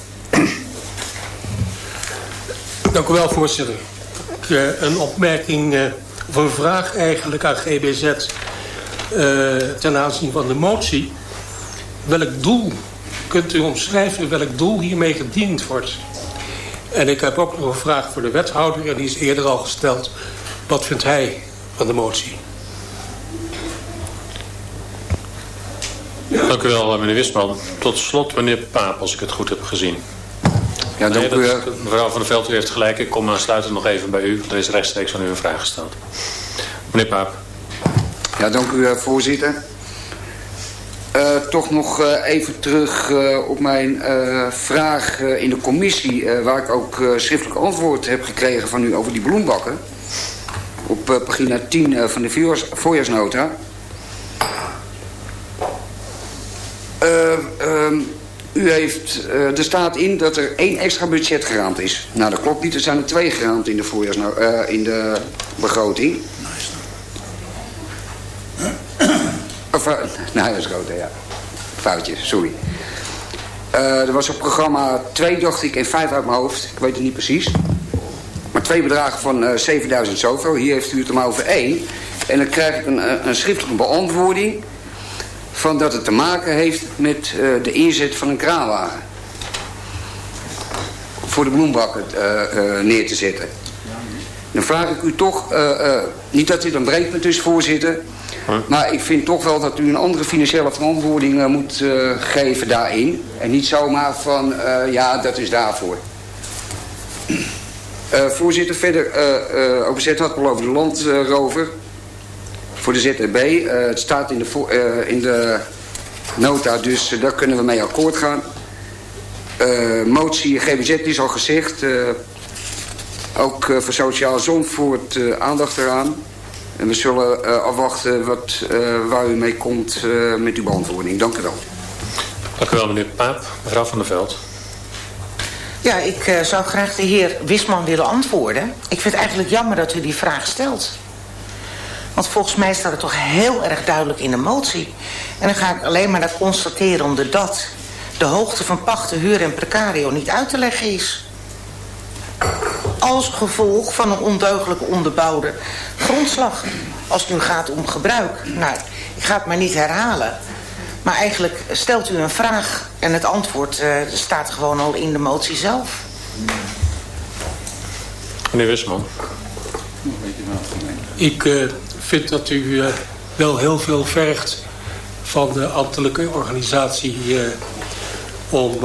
Dank u wel voorzitter. Uh, een opmerking uh, of een vraag eigenlijk aan GBZ uh, ten aanzien van de motie. Welk doel kunt u omschrijven welk doel hiermee gediend wordt? En ik heb ook nog een vraag voor de wethouder en die is eerder al gesteld. Wat vindt hij van de motie? Dank u wel, meneer Wisman. Tot slot, meneer Paap, als ik het goed heb gezien. Ja, dank nee, u dat, mevrouw van der Veld, u heeft gelijk. Ik kom aansluitend nog even bij u. Er is rechtstreeks aan u een vraag gesteld. Meneer Paap. Ja, dank u, voorzitter. Uh, toch nog uh, even terug uh, op mijn vraag in de commissie... waar ik ook schriftelijk antwoord heb gekregen van u over die bloembakken. Op pagina 10 van de voorjaars, voorjaarsnota. Um, u heeft, er staat in dat er één extra budget geraamd is. Nou, dat klopt niet. Er zijn er twee geraamd in de, voorjaars, in de begroting. Of, nou, dat is rood, ja. Foutje, sorry. Er was op programma 2, dacht ik, en 5 uit mijn hoofd. Ik weet het niet precies. Twee bedragen van uh, 7000 zoveel. Hier heeft u het maar over één. En dan krijg ik een, een schriftelijke beantwoording... van dat het te maken heeft met uh, de inzet van een kraanwagen. Voor de bloembakken neer te zetten. Dan vraag ik u toch... niet dat dit een breekpunt is, voorzitter... Maar ik vind toch wel dat u een andere financiële verantwoording uh, moet uh, geven daarin. En niet zomaar van, uh, ja, dat is daarvoor. Voorzitter, verder over Z had al over de landrover. voor de ZTB. het staat in de, in de nota, dus daar kunnen we mee akkoord gaan. motie GBZ is al gezegd. ook voor Sociaal Zandvoort aandacht eraan. En we zullen uh, afwachten wat, uh, waar u mee komt uh, met uw beantwoording. Dank u wel. Dank u wel, meneer Paap. Mevrouw van der Veld. Ja, ik zou graag de heer Wisman willen antwoorden. Ik vind het eigenlijk jammer dat u die vraag stelt. Want volgens mij staat het toch heel erg duidelijk in de motie. En dan ga ik alleen maar naar constateren omdat de hoogte van pachten, huur en precario niet uit te leggen is als gevolg van een ondeugelijke onderbouwde grondslag. Als het nu gaat om gebruik. Nou, ik ga het maar niet herhalen. Maar eigenlijk stelt u een vraag en het antwoord uh, staat gewoon al in de motie zelf. Meneer Wisman. Ik uh, vind dat u uh, wel heel veel vergt van de ambtelijke organisatie om,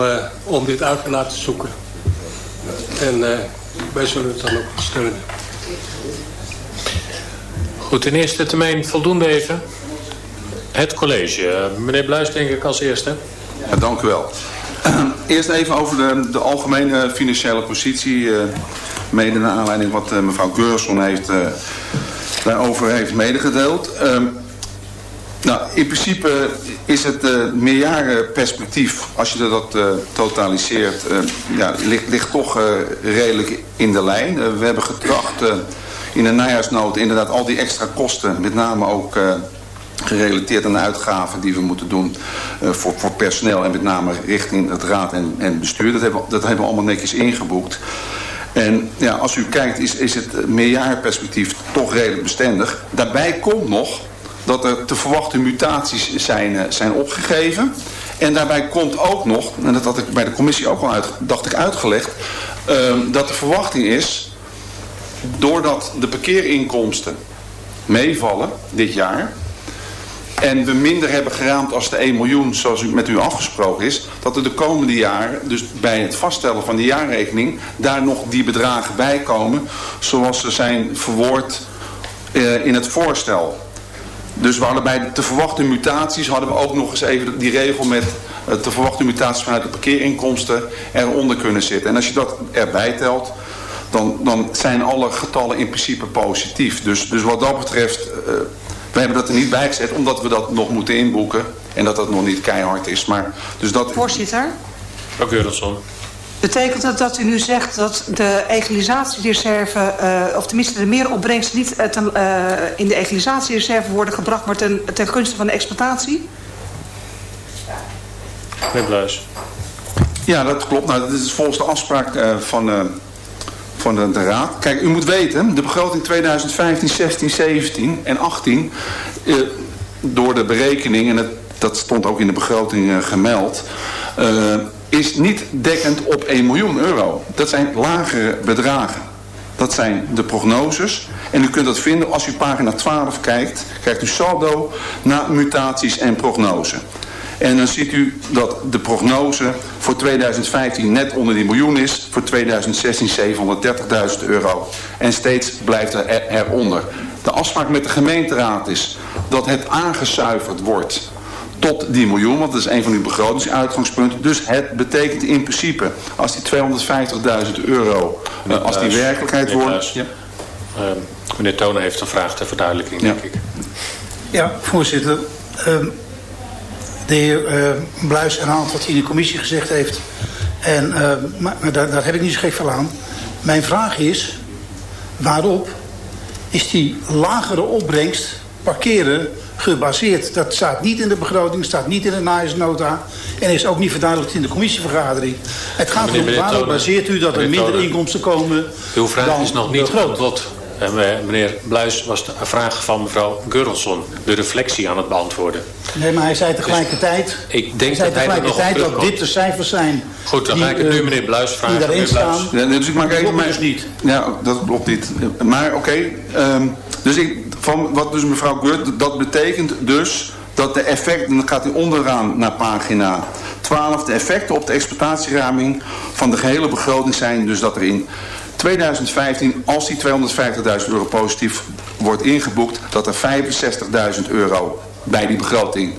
om dit uit te laten zoeken. En wij zullen het dan ook steunen. Goed, in eerste termijn voldoende even. Het college. Meneer Bluis denk ik als eerste. Ja, dank u wel. Eerst even over de, de algemene financiële positie. Uh, mede naar aanleiding wat uh, mevrouw Geurson heeft, daarover heeft medegedeeld. Uh, nou, in principe is het meerjarenperspectief, als je dat totaliseert, ja, ligt, ligt toch redelijk in de lijn. we hebben getracht in de najaarsnood inderdaad al die extra kosten, met name ook gerelateerd aan de uitgaven die we moeten doen voor, voor personeel en met name richting het raad en, en bestuur. Dat hebben, dat hebben we allemaal netjes ingeboekt. En ja, als u kijkt is, is het meerjarenperspectief toch redelijk bestendig. Daarbij komt nog dat er te verwachte mutaties zijn, eh, zijn opgegeven. En daarbij komt ook nog, en dat had ik bij de commissie ook al uit, dacht ik uitgelegd, ehm, dat de verwachting is, doordat de parkeerinkomsten meevallen dit jaar, en we minder hebben geraamd als de 1 miljoen, zoals u met u afgesproken is, dat er de komende jaren, dus bij het vaststellen van de jaarrekening, daar nog die bedragen bij komen, zoals ze zijn verwoord eh, in het voorstel. Dus we hadden bij de te verwachte mutaties hadden we ook nog eens even die regel met eh, te verwachte mutaties vanuit de parkeerinkomsten eronder kunnen zitten. En als je dat erbij telt, dan, dan zijn alle getallen in principe positief. Dus, dus wat dat betreft, uh, we hebben dat er niet bij gezet omdat we dat nog moeten inboeken. En dat dat nog niet keihard is. Maar, dus dat... Voorzitter. Dank u, Eurotson. Betekent dat dat u nu zegt dat de egalisatiereserve, uh, of tenminste de meeropbrengst niet uh, ten, uh, in de egalisatiereserve worden gebracht, maar ten, ten gunste van de exploitatie? Meneer Bluis. Ja, dat klopt. Nou, dat is volgens de afspraak uh, van, uh, van de, Raad. Kijk, u moet weten, de begroting 2015, 16, 17 en 18, uh, door de berekening, en het, dat stond ook in de begroting gemeld, is niet dekkend op 1 miljoen euro. Dat zijn lagere bedragen. Dat zijn de prognoses. En u kunt dat vinden als u pagina 12 kijkt. Krijgt u saldo na mutaties en prognose. En dan ziet u dat de prognose voor 2015 net onder die miljoen is. Voor 2016 730.000 euro. En steeds blijft er eronder. De afspraak met de gemeenteraad is dat het aangezuiverd wordt tot die miljoen, want dat is een van uw begrotingsuitgangspunten. Dus het betekent in principe, als die 250.000 euro, uh, als die werkelijkheid wordt... Ja. Uh, meneer Tonen heeft een vraag ter verduidelijking, denk ja. ik. Ja, voorzitter. Uh, de heer uh, Bluis herhaalt wat hij in de commissie gezegd heeft. En, uh, maar, maar daar, daar heb ik niet zo gek van aan. Mijn vraag is, waarop is die lagere opbrengst parkeren gebaseerd. Dat staat niet in de begroting, staat niet in de najaarsnota en is ook niet verduidelijkt in de commissievergadering. Het gaat erom waarop baseert u dat er minder inkomsten komen Uw vraag is nog niet beantwoord. Meneer Bluis was de vraag van mevrouw Gurlson, de reflectie aan het beantwoorden. Nee, maar hij zei tegelijkertijd, dus ik denk hij zei dat, hij tegelijkertijd dat dit de cijfers zijn. Goed, dan die, ga ik het nu uh, meneer Bluis vragen. Die daarin meneer Bluis. staan. Ja, dus ik maak even klopt dus niet. Ja, dat klopt niet. Maar oké, okay, um, dus ik, van wat dus mevrouw Gurt, dat betekent dus dat de effecten, dan gaat hij onderaan naar pagina 12, de effecten op de exploitatieraming van de gehele begroting zijn dus dat er in 2015, als die 250.000 euro positief wordt ingeboekt, dat er 65.000 euro bij die begroting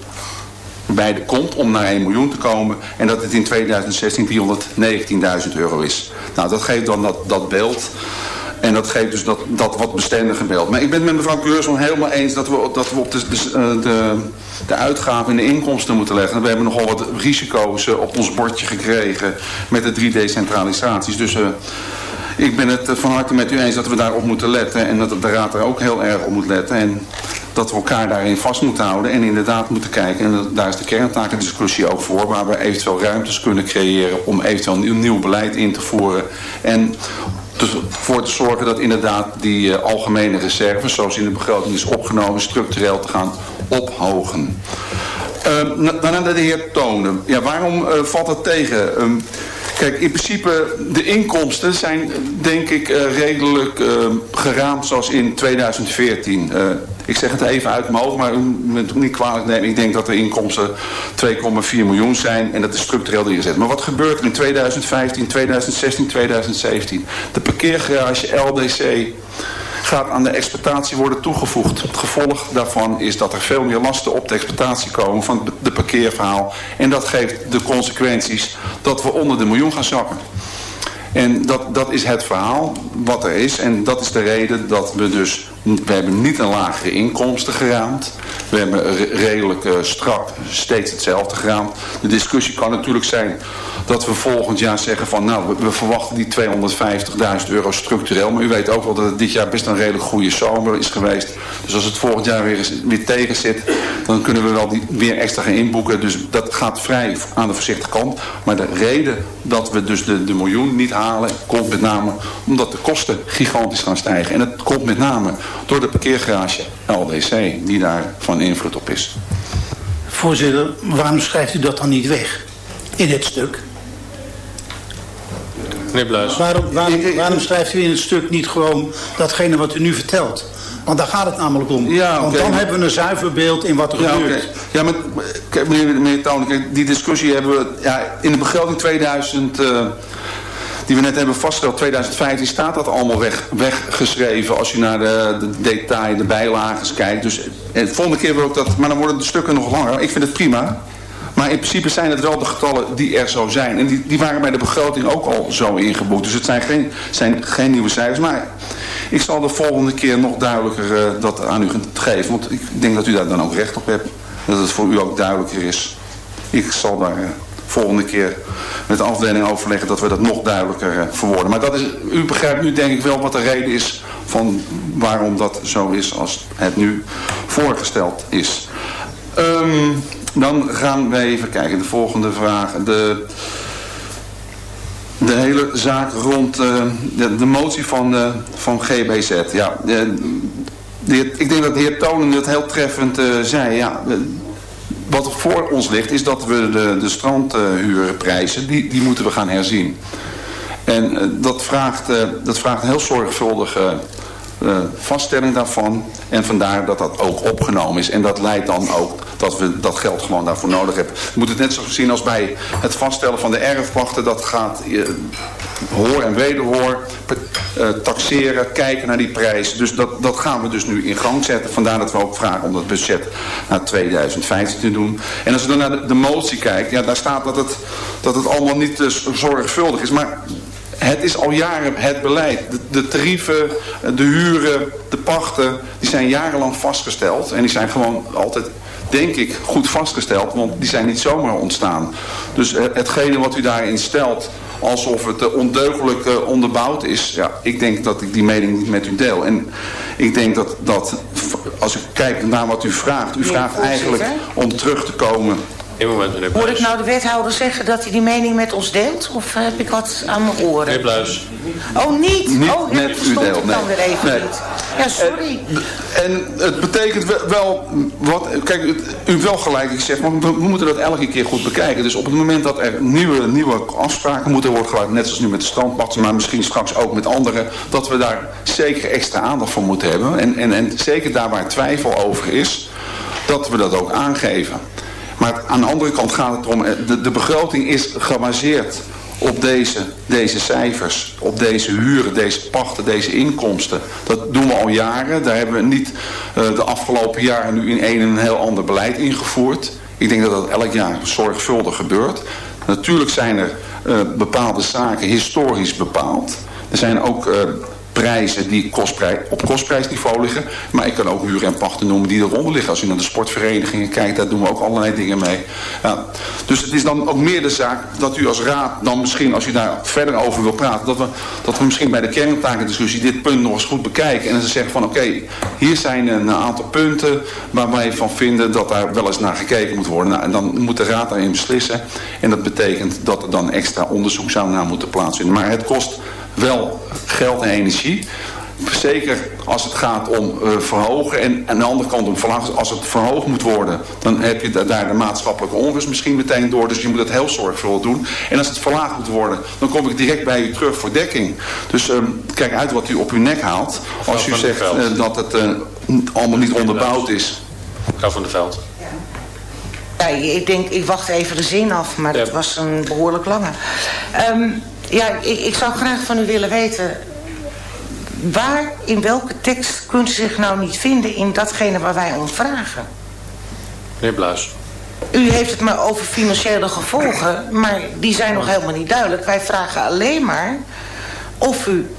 bij de komt om naar 1 miljoen te komen en dat het in 2016 419.000 euro is. Nou, dat geeft dan dat, dat beeld. En dat geeft dus dat, dat wat bestendige beeld. Maar ik ben met mevrouw Keurson helemaal eens dat we, dat we op de, de, de, uitgaven en de inkomsten moeten leggen. We hebben nogal wat risico's op ons bordje gekregen met de drie decentralisaties. Dus uh, ik ben het van harte met u eens dat we daarop moeten letten. En dat de raad er ook heel erg op moet letten. En dat we elkaar daarin vast moeten houden en inderdaad moeten kijken. En daar is de kerntakendiscussie ook voor. Waar we eventueel ruimtes kunnen creëren om eventueel nieuw, nieuw beleid in te voeren. En voor te zorgen dat inderdaad die uh, algemene reserves, zoals in de begroting is opgenomen, structureel te gaan ophogen. Uh, dan naar de heer Tonen. Ja, waarom uh, valt dat tegen? Uh, kijk, in principe de inkomsten zijn denk ik uh, redelijk uh, geraamd zoals in 2014. Uh, ik zeg het even uit mijn hoofd, maar moet niet kwalijk nemen. Ik denk dat de inkomsten 2,4 miljoen zijn en dat is structureel ingezet. Maar wat gebeurt er in 2015, 2016, 2017? De parkeergarage LDC gaat aan de exploitatie worden toegevoegd. Het gevolg daarvan is dat er veel meer lasten op de exploitatie komen van de parkeerverhaal. En dat geeft de consequenties dat we onder de miljoen gaan zakken. En dat, dat is het verhaal wat er is. En dat is de reden dat we dus... We hebben niet een lagere inkomsten geraamd. We hebben re redelijk uh, strak steeds hetzelfde geraamd. De discussie kan natuurlijk zijn dat we volgend jaar zeggen van... nou, we, verwachten die 250.000 euro structureel. Maar u weet ook wel dat het dit jaar best een redelijk goede zomer is geweest. Dus als het volgend jaar weer, weer tegen zit... dan kunnen we wel die weer extra gaan inboeken. Dus dat gaat vrij aan de voorzichtige kant. Maar de reden dat we dus de, de miljoen niet halen, komt met name omdat de kosten gigantisch gaan stijgen. En dat komt met name door de parkeergarage LDC, die daar van invloed op is. Voorzitter, waarom schrijft u dat dan niet weg in het stuk? Meneer Bluis. Waarom, waarom, waarom schrijft u in het stuk niet gewoon datgene wat u nu vertelt? Want daar gaat het namelijk om. Ja, Want dan hebben we een zuiver beeld in wat er Ja, gebeurt. Ja, maar kijk, meneer, meneer Toon, kijk, die discussie hebben we... Ja, in de begroting 2000, eh, die we net hebben vastgesteld, 2015, staat dat allemaal weg, weggeschreven. Als je naar de, de detail, de bijlagen kijkt. Dus eh, de volgende keer wil ik dat... Maar dan worden de stukken nog langer. Ik vind het prima. Maar in principe zijn het wel de getallen die er zo zijn. En die, die waren bij de begroting ook al zo ingeboekt. Dus het zijn geen, zijn geen nieuwe cijfers. Maar ik zal de volgende keer nog duidelijker eh, dat aan u geven. Want ik denk dat u daar dan ook recht op hebt. Dat het voor u ook duidelijker is. Ik zal daar eh, volgende keer met de afdeling overleggen dat we dat nog duidelijker eh, verwoorden. Maar dat is, u begrijpt nu denk ik wel wat de reden is van waarom dat zo is als het nu voorgesteld is. Ehm, dan gaan we even kijken. De volgende vraag. De, de hele zaak rond eh, de, motie van, eh, van GBZ. Ja, heer- ik denk dat de heer Tonen het heel treffend eh, zei. Ja, wat er voor ons ligt is dat we de, de strandhuurprijzen, die, die moeten we gaan herzien. En eh, dat, vraagt, eh, dat vraagt heel zorgvuldige eh, vaststelling daarvan. En vandaar dat dat ook opgenomen is. En dat leidt dan ook dat we dat geld gewoon daarvoor nodig hebben. Je moet het net zo zien als bij het vaststellen van de erfwachten. Dat gaat eh, hoor en wederhoor eh, taxeren, kijken naar die prijzen. Dus dat, dat gaan we dus nu in gang zetten. Vandaar dat we ook vragen om dat budget naar 2015 te doen. En als we dan naar de, motie kijken, ja, daar staat dat het, dat het allemaal niet zorgvuldig is. Maar het is al jaren het beleid. De, de tarieven, de huren, de pachten, die zijn jarenlang vastgesteld. En die zijn gewoon altijd, denk ik, goed vastgesteld. Want die zijn niet zomaar ontstaan. Dus eh, hetgene wat u daarin stelt, alsof het eh, ondeugelijk eh, onderbouwd is. Ja, ik denk dat ik die mening niet met u deel. En ik denk dat, dat als ik kijk naar wat u vraagt. U vraagt eigenlijk om terug te komen Eén moment, meneer Hoor ik nou de wethouder zeggen dat hij die mening met ons deelt? Of heb ik wat aan mijn oren? Meneer Bluis. Oh, niet? Niet oh, met dat u deelt, ik dan nee. weer even Nee. niet. Ja, sorry. En het betekent we- wel wat. Kijk, het- u wel gelijk. Ik zeg, maar we, we moeten dat elke keer goed bekijken. Dus op het moment dat er nieuwe, nieuwe afspraken moeten worden gemaakt, net zoals nu met de standpachten, maar misschien straks ook met anderen, dat we daar zeker extra aandacht voor moeten hebben. En, en, en zeker daar waar twijfel over is, dat we dat ook aangeven. Maar aan de andere kant gaat het erom, eh, de, de begroting is gebaseerd op deze, deze cijfers, op deze huren, deze pachten, deze inkomsten. Dat doen we al jaren. Daar hebben we niet eh, de afgelopen jaren nu in een, een heel ander beleid ingevoerd. Ik denk dat dat elk jaar zorgvuldig gebeurt. Natuurlijk zijn er eh, bepaalde zaken historisch bepaald. Er zijn ook prijzen die op kostprijsniveau liggen. Maar ik kan ook huren en pachten noemen die eronder liggen. Als u naar de sportverenigingen kijkt, daar doen we ook allerlei dingen mee. Ja, dus het is dan ook meer de zaak dat u als raad dan misschien, als u daar verder over wil praten, dat we, dat we misschien bij de kerntakendiscussie dit punt nog eens goed bekijken. En dan zeggen van oké, hier zijn een aantal punten waar wij van vinden dat daar wel eens naar gekeken moet worden. Nou, en dan moet de raad daarin beslissen. En dat betekent dat er dan extra onderzoek zou naar moeten plaatsvinden. Maar het kost wel geld en energie. Zeker als het gaat om eh, verhogen en aan de andere kant om verlagen. Als het verhoogd moet worden, dan heb je da- daar de maatschappelijke onrust misschien meteen door. Dus je moet het heel zorgvuldig doen. En als het verlaagd moet worden, dan kom ik direct bij u terug voor dekking. Dus ehm, kijk uit wat u op uw nek haalt. Als u zegt eh, dat het eh, allemaal niet onderbouwd is. Mevrouw van der Veld. Ja, ik denk, ik wacht even de zin af, maar het was een behoorlijk lange. Ehm, ja, ik, ik zou graag van u willen weten... waar, in welke tekst kunt u zich nou niet vinden in datgene waar wij om vragen? Meneer Bluis. U heeft het maar over financiële gevolgen, maar die zijn nog helemaal niet duidelijk. Wij vragen alleen maar of u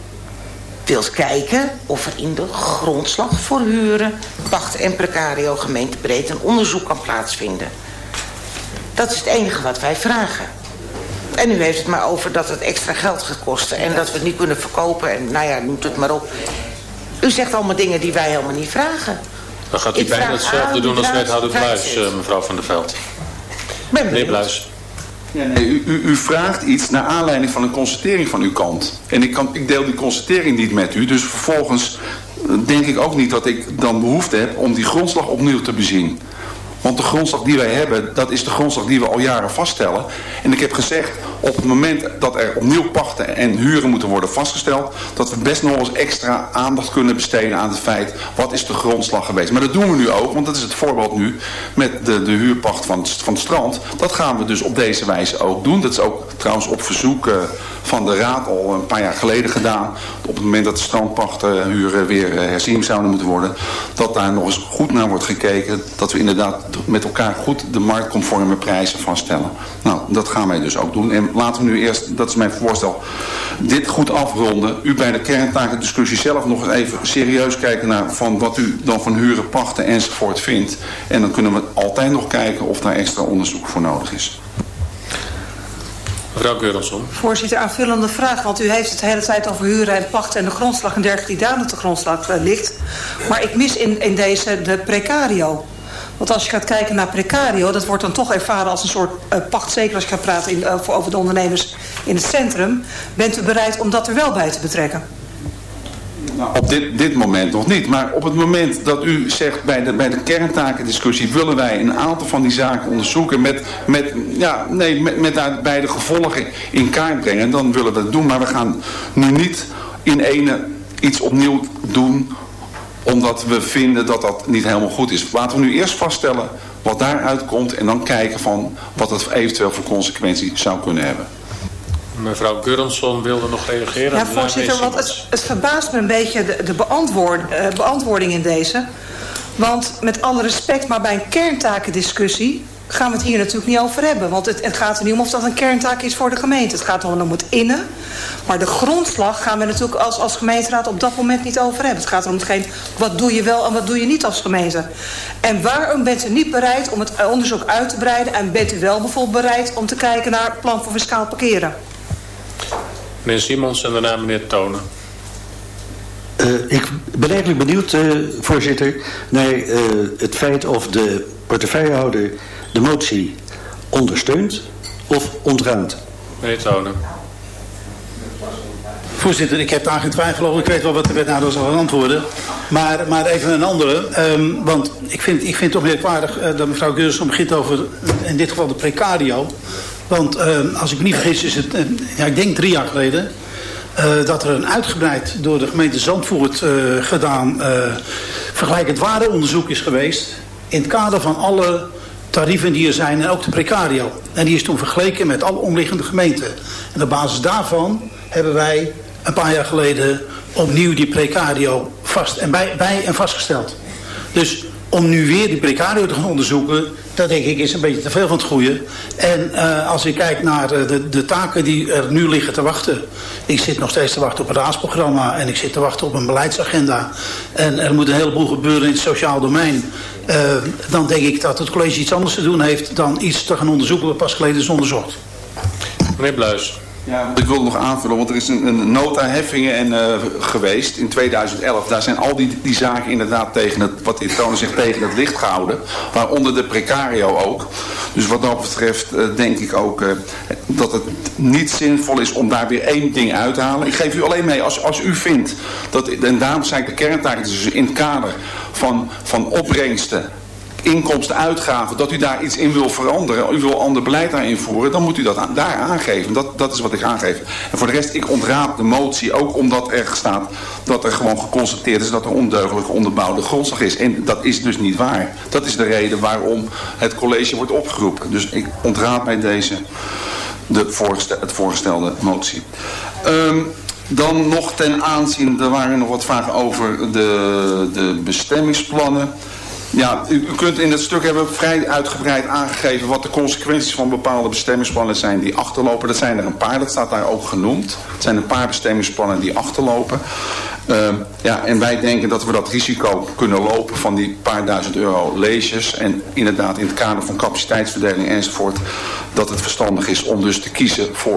wilt kijken of er in de grondslag voor huren, pachten en precario gemeentebreed een onderzoek kan plaatsvinden. Dat is het enige wat wij vragen. En u heeft het maar over dat het extra geld gaat kosten en dat we het niet kunnen verkopen en nou ja, noemt het maar op. U zegt allemaal dingen die wij helemaal niet vragen. Dan gaat u bijna hetzelfde doen als u wethouder Bluis, eh, mevrouw Van der Veld. Ben Meneer Bluis. Ja, nee, u, u, u vraagt iets naar aanleiding van een constatering van uw kant. En ik, kan, ik deel die constatering niet met u. Dus vervolgens eh, denk ik ook niet dat ik dan behoefte heb om die grondslag opnieuw te bezien. Want de grondslag die wij hebben, dat is de grondslag die we al jaren vaststellen. En ik heb gezegd, op het moment dat er opnieuw pachten en huren moeten worden vastgesteld, dat we best nog eens extra aandacht kunnen besteden aan het feit, wat is de grondslag geweest. Maar dat doen we nu ook, want dat is het voorbeeld nu met de, de huurpacht van van het strand. Dat gaan we dus op deze wijze ook doen. Dat is ook trouwens op verzoek eh, van de raad al een paar jaar geleden gedaan. Op het moment dat de strandpachthuren weer eh, herzien zouden moeten worden, dat daar nog eens goed naar wordt gekeken. Dat we inderdaad met elkaar goed de marktconforme prijzen vaststellen. Nou, dat gaan wij dus ook doen. En laten we nu eerst, dat is mijn voorstel, dit goed afronden. U bij de kerntakendiscussie zelf nog eens even serieus kijken naar van wat u dan van huren, pachten enzovoort vindt. En dan kunnen we altijd nog kijken of daar extra onderzoek voor nodig is. Mevrouw Geurensson. Voorzitter, aanvullende vraag. Want u heeft het de hele tijd over huren en pachten en de grondslag en dergelijke die daar op de grondslag eh, ligt. Maar ik mis in, in deze de precario. Want als je gaat kijken naar precario, dat wordt dan toch ervaren als een soort uh, pacht. Zeker als je gaat praten in, voor, over de ondernemers in het centrum. Bent u bereid om dat er wel bij te betrekken? Nou, op dit, dit moment nog niet. Maar op het moment dat u zegt bij de, bij de kerntakendiscussie willen wij een aantal van die zaken onderzoeken met, met, ja, nee, met, met daarbij de gevolgen in kaart brengen, dan willen we het doen. Maar we gaan nu niet in ene iets opnieuw doen omdat we vinden dat dat niet helemaal goed is. Laten we nu eerst vaststellen wat daaruit komt en dan kijken van wat het eventueel voor consequenties zou kunnen hebben. Mevrouw Gurrensson wilde nog reageren. Ja, voorzitter, want het, het verbaast me een beetje de, de beantwoord, uh, beantwoording in deze. Want met alle respect, maar bij een kerntakendiscussie gaan we het hier natuurlijk niet over hebben. Want het, het gaat er niet om of dat een kerntaak is voor de gemeente. Het gaat om om het innen. Maar de grondslag gaan we natuurlijk als, als gemeenteraad op dat moment niet over hebben. Het gaat erom hetgeen, wat doe je wel en wat doe je niet als gemeente. En waarom bent u niet bereid om het onderzoek uit te breiden... en bent u wel bijvoorbeeld bereid om te kijken naar het plan voor fiscaal parkeren? Meneer Simons en daarna meneer Tonen. Uh, ik ben eigenlijk benieuwd, uh, voorzitter, naar uh, het feit of de portefeuillehouder de motie ondersteunt of ontraamt. Meneer Tonen. Voorzitter, ik heb daar geen twijfel over. Ik weet wel wat de wethouder zal gaan antwoorden. Maar, maar even een andere. Um, want ik vind, ik vind het toch merkwaardig uh, dat mevrouw Geurson begint over, in dit geval de precario. Want uh, als ik me niet vergis is het, uh, ja, ik denk drie jaar geleden... Uh, dat er een uitgebreid door de gemeente Zandvoort uh, gedaan uh, vergelijkend waardeonderzoek is geweest. In het kader van alle tarieven die er zijn en ook de precario. En die is toen vergeleken met alle omliggende gemeenten. En op basis daarvan hebben wij een paar jaar geleden opnieuw die precario vast en bij, en vastgesteld. Dus om nu weer die precario te gaan onderzoeken, dat denk ik is een beetje te veel van het goede. En uh, als ik kijk naar de, de taken die er nu liggen te wachten. Ik zit nog steeds te wachten op een raadsprogramma en ik zit te wachten op een beleidsagenda. En er moet een heleboel gebeuren in het sociaal domein. Uh, dan denk ik dat het college iets anders te doen heeft dan iets te gaan onderzoeken wat pas geleden is onderzocht. Meneer Bluis. Ja, ik wil nog aanvullen, want er is een, een nota heffingen en, uh, geweest in 2011. Daar zijn al die, die zaken inderdaad tegen het, wat de tonen zegt, tegen het licht gehouden. Waaronder de precario ook. Dus wat dat betreft uh, denk ik ook uh, dat het niet zinvol is om daar weer één ding uit te halen. Ik geef u alleen mee, als, als u vindt, dat, en daarom ik de kerntaak, dus in het kader van, van opbrengsten inkomsten, uitgaven, dat u daar iets in wil veranderen, u wil ander beleid daar invoeren, dan moet u dat daar aangeven. Dat, dat is wat ik aangeef. En voor de rest, ik ontraad de motie ook omdat er staat dat er gewoon geconstateerd is dat er ondeugelijke onderbouwde grondslag is. En dat is dus niet waar. Dat is de reden waarom het college wordt opgeroepen. Dus ik ontraad bij deze de het voorgestelde motie. Um, dan nog ten aanzien, er waren nog wat vragen over de, de bestemmingsplannen. Ja, u, kunt in het stuk hebben vrij uitgebreid aangegeven wat de consequenties van bepaalde bestemmingsplannen zijn die achterlopen. Dat zijn er een paar, dat staat daar ook genoemd. Het zijn een paar bestemmingsplannen die achterlopen. Uh, ja, en wij denken dat we dat risico kunnen lopen van die paar duizend euro leesjes. En inderdaad in het kader van capaciteitsverdeling enzovoort, dat het verstandig is om dus te kiezen voor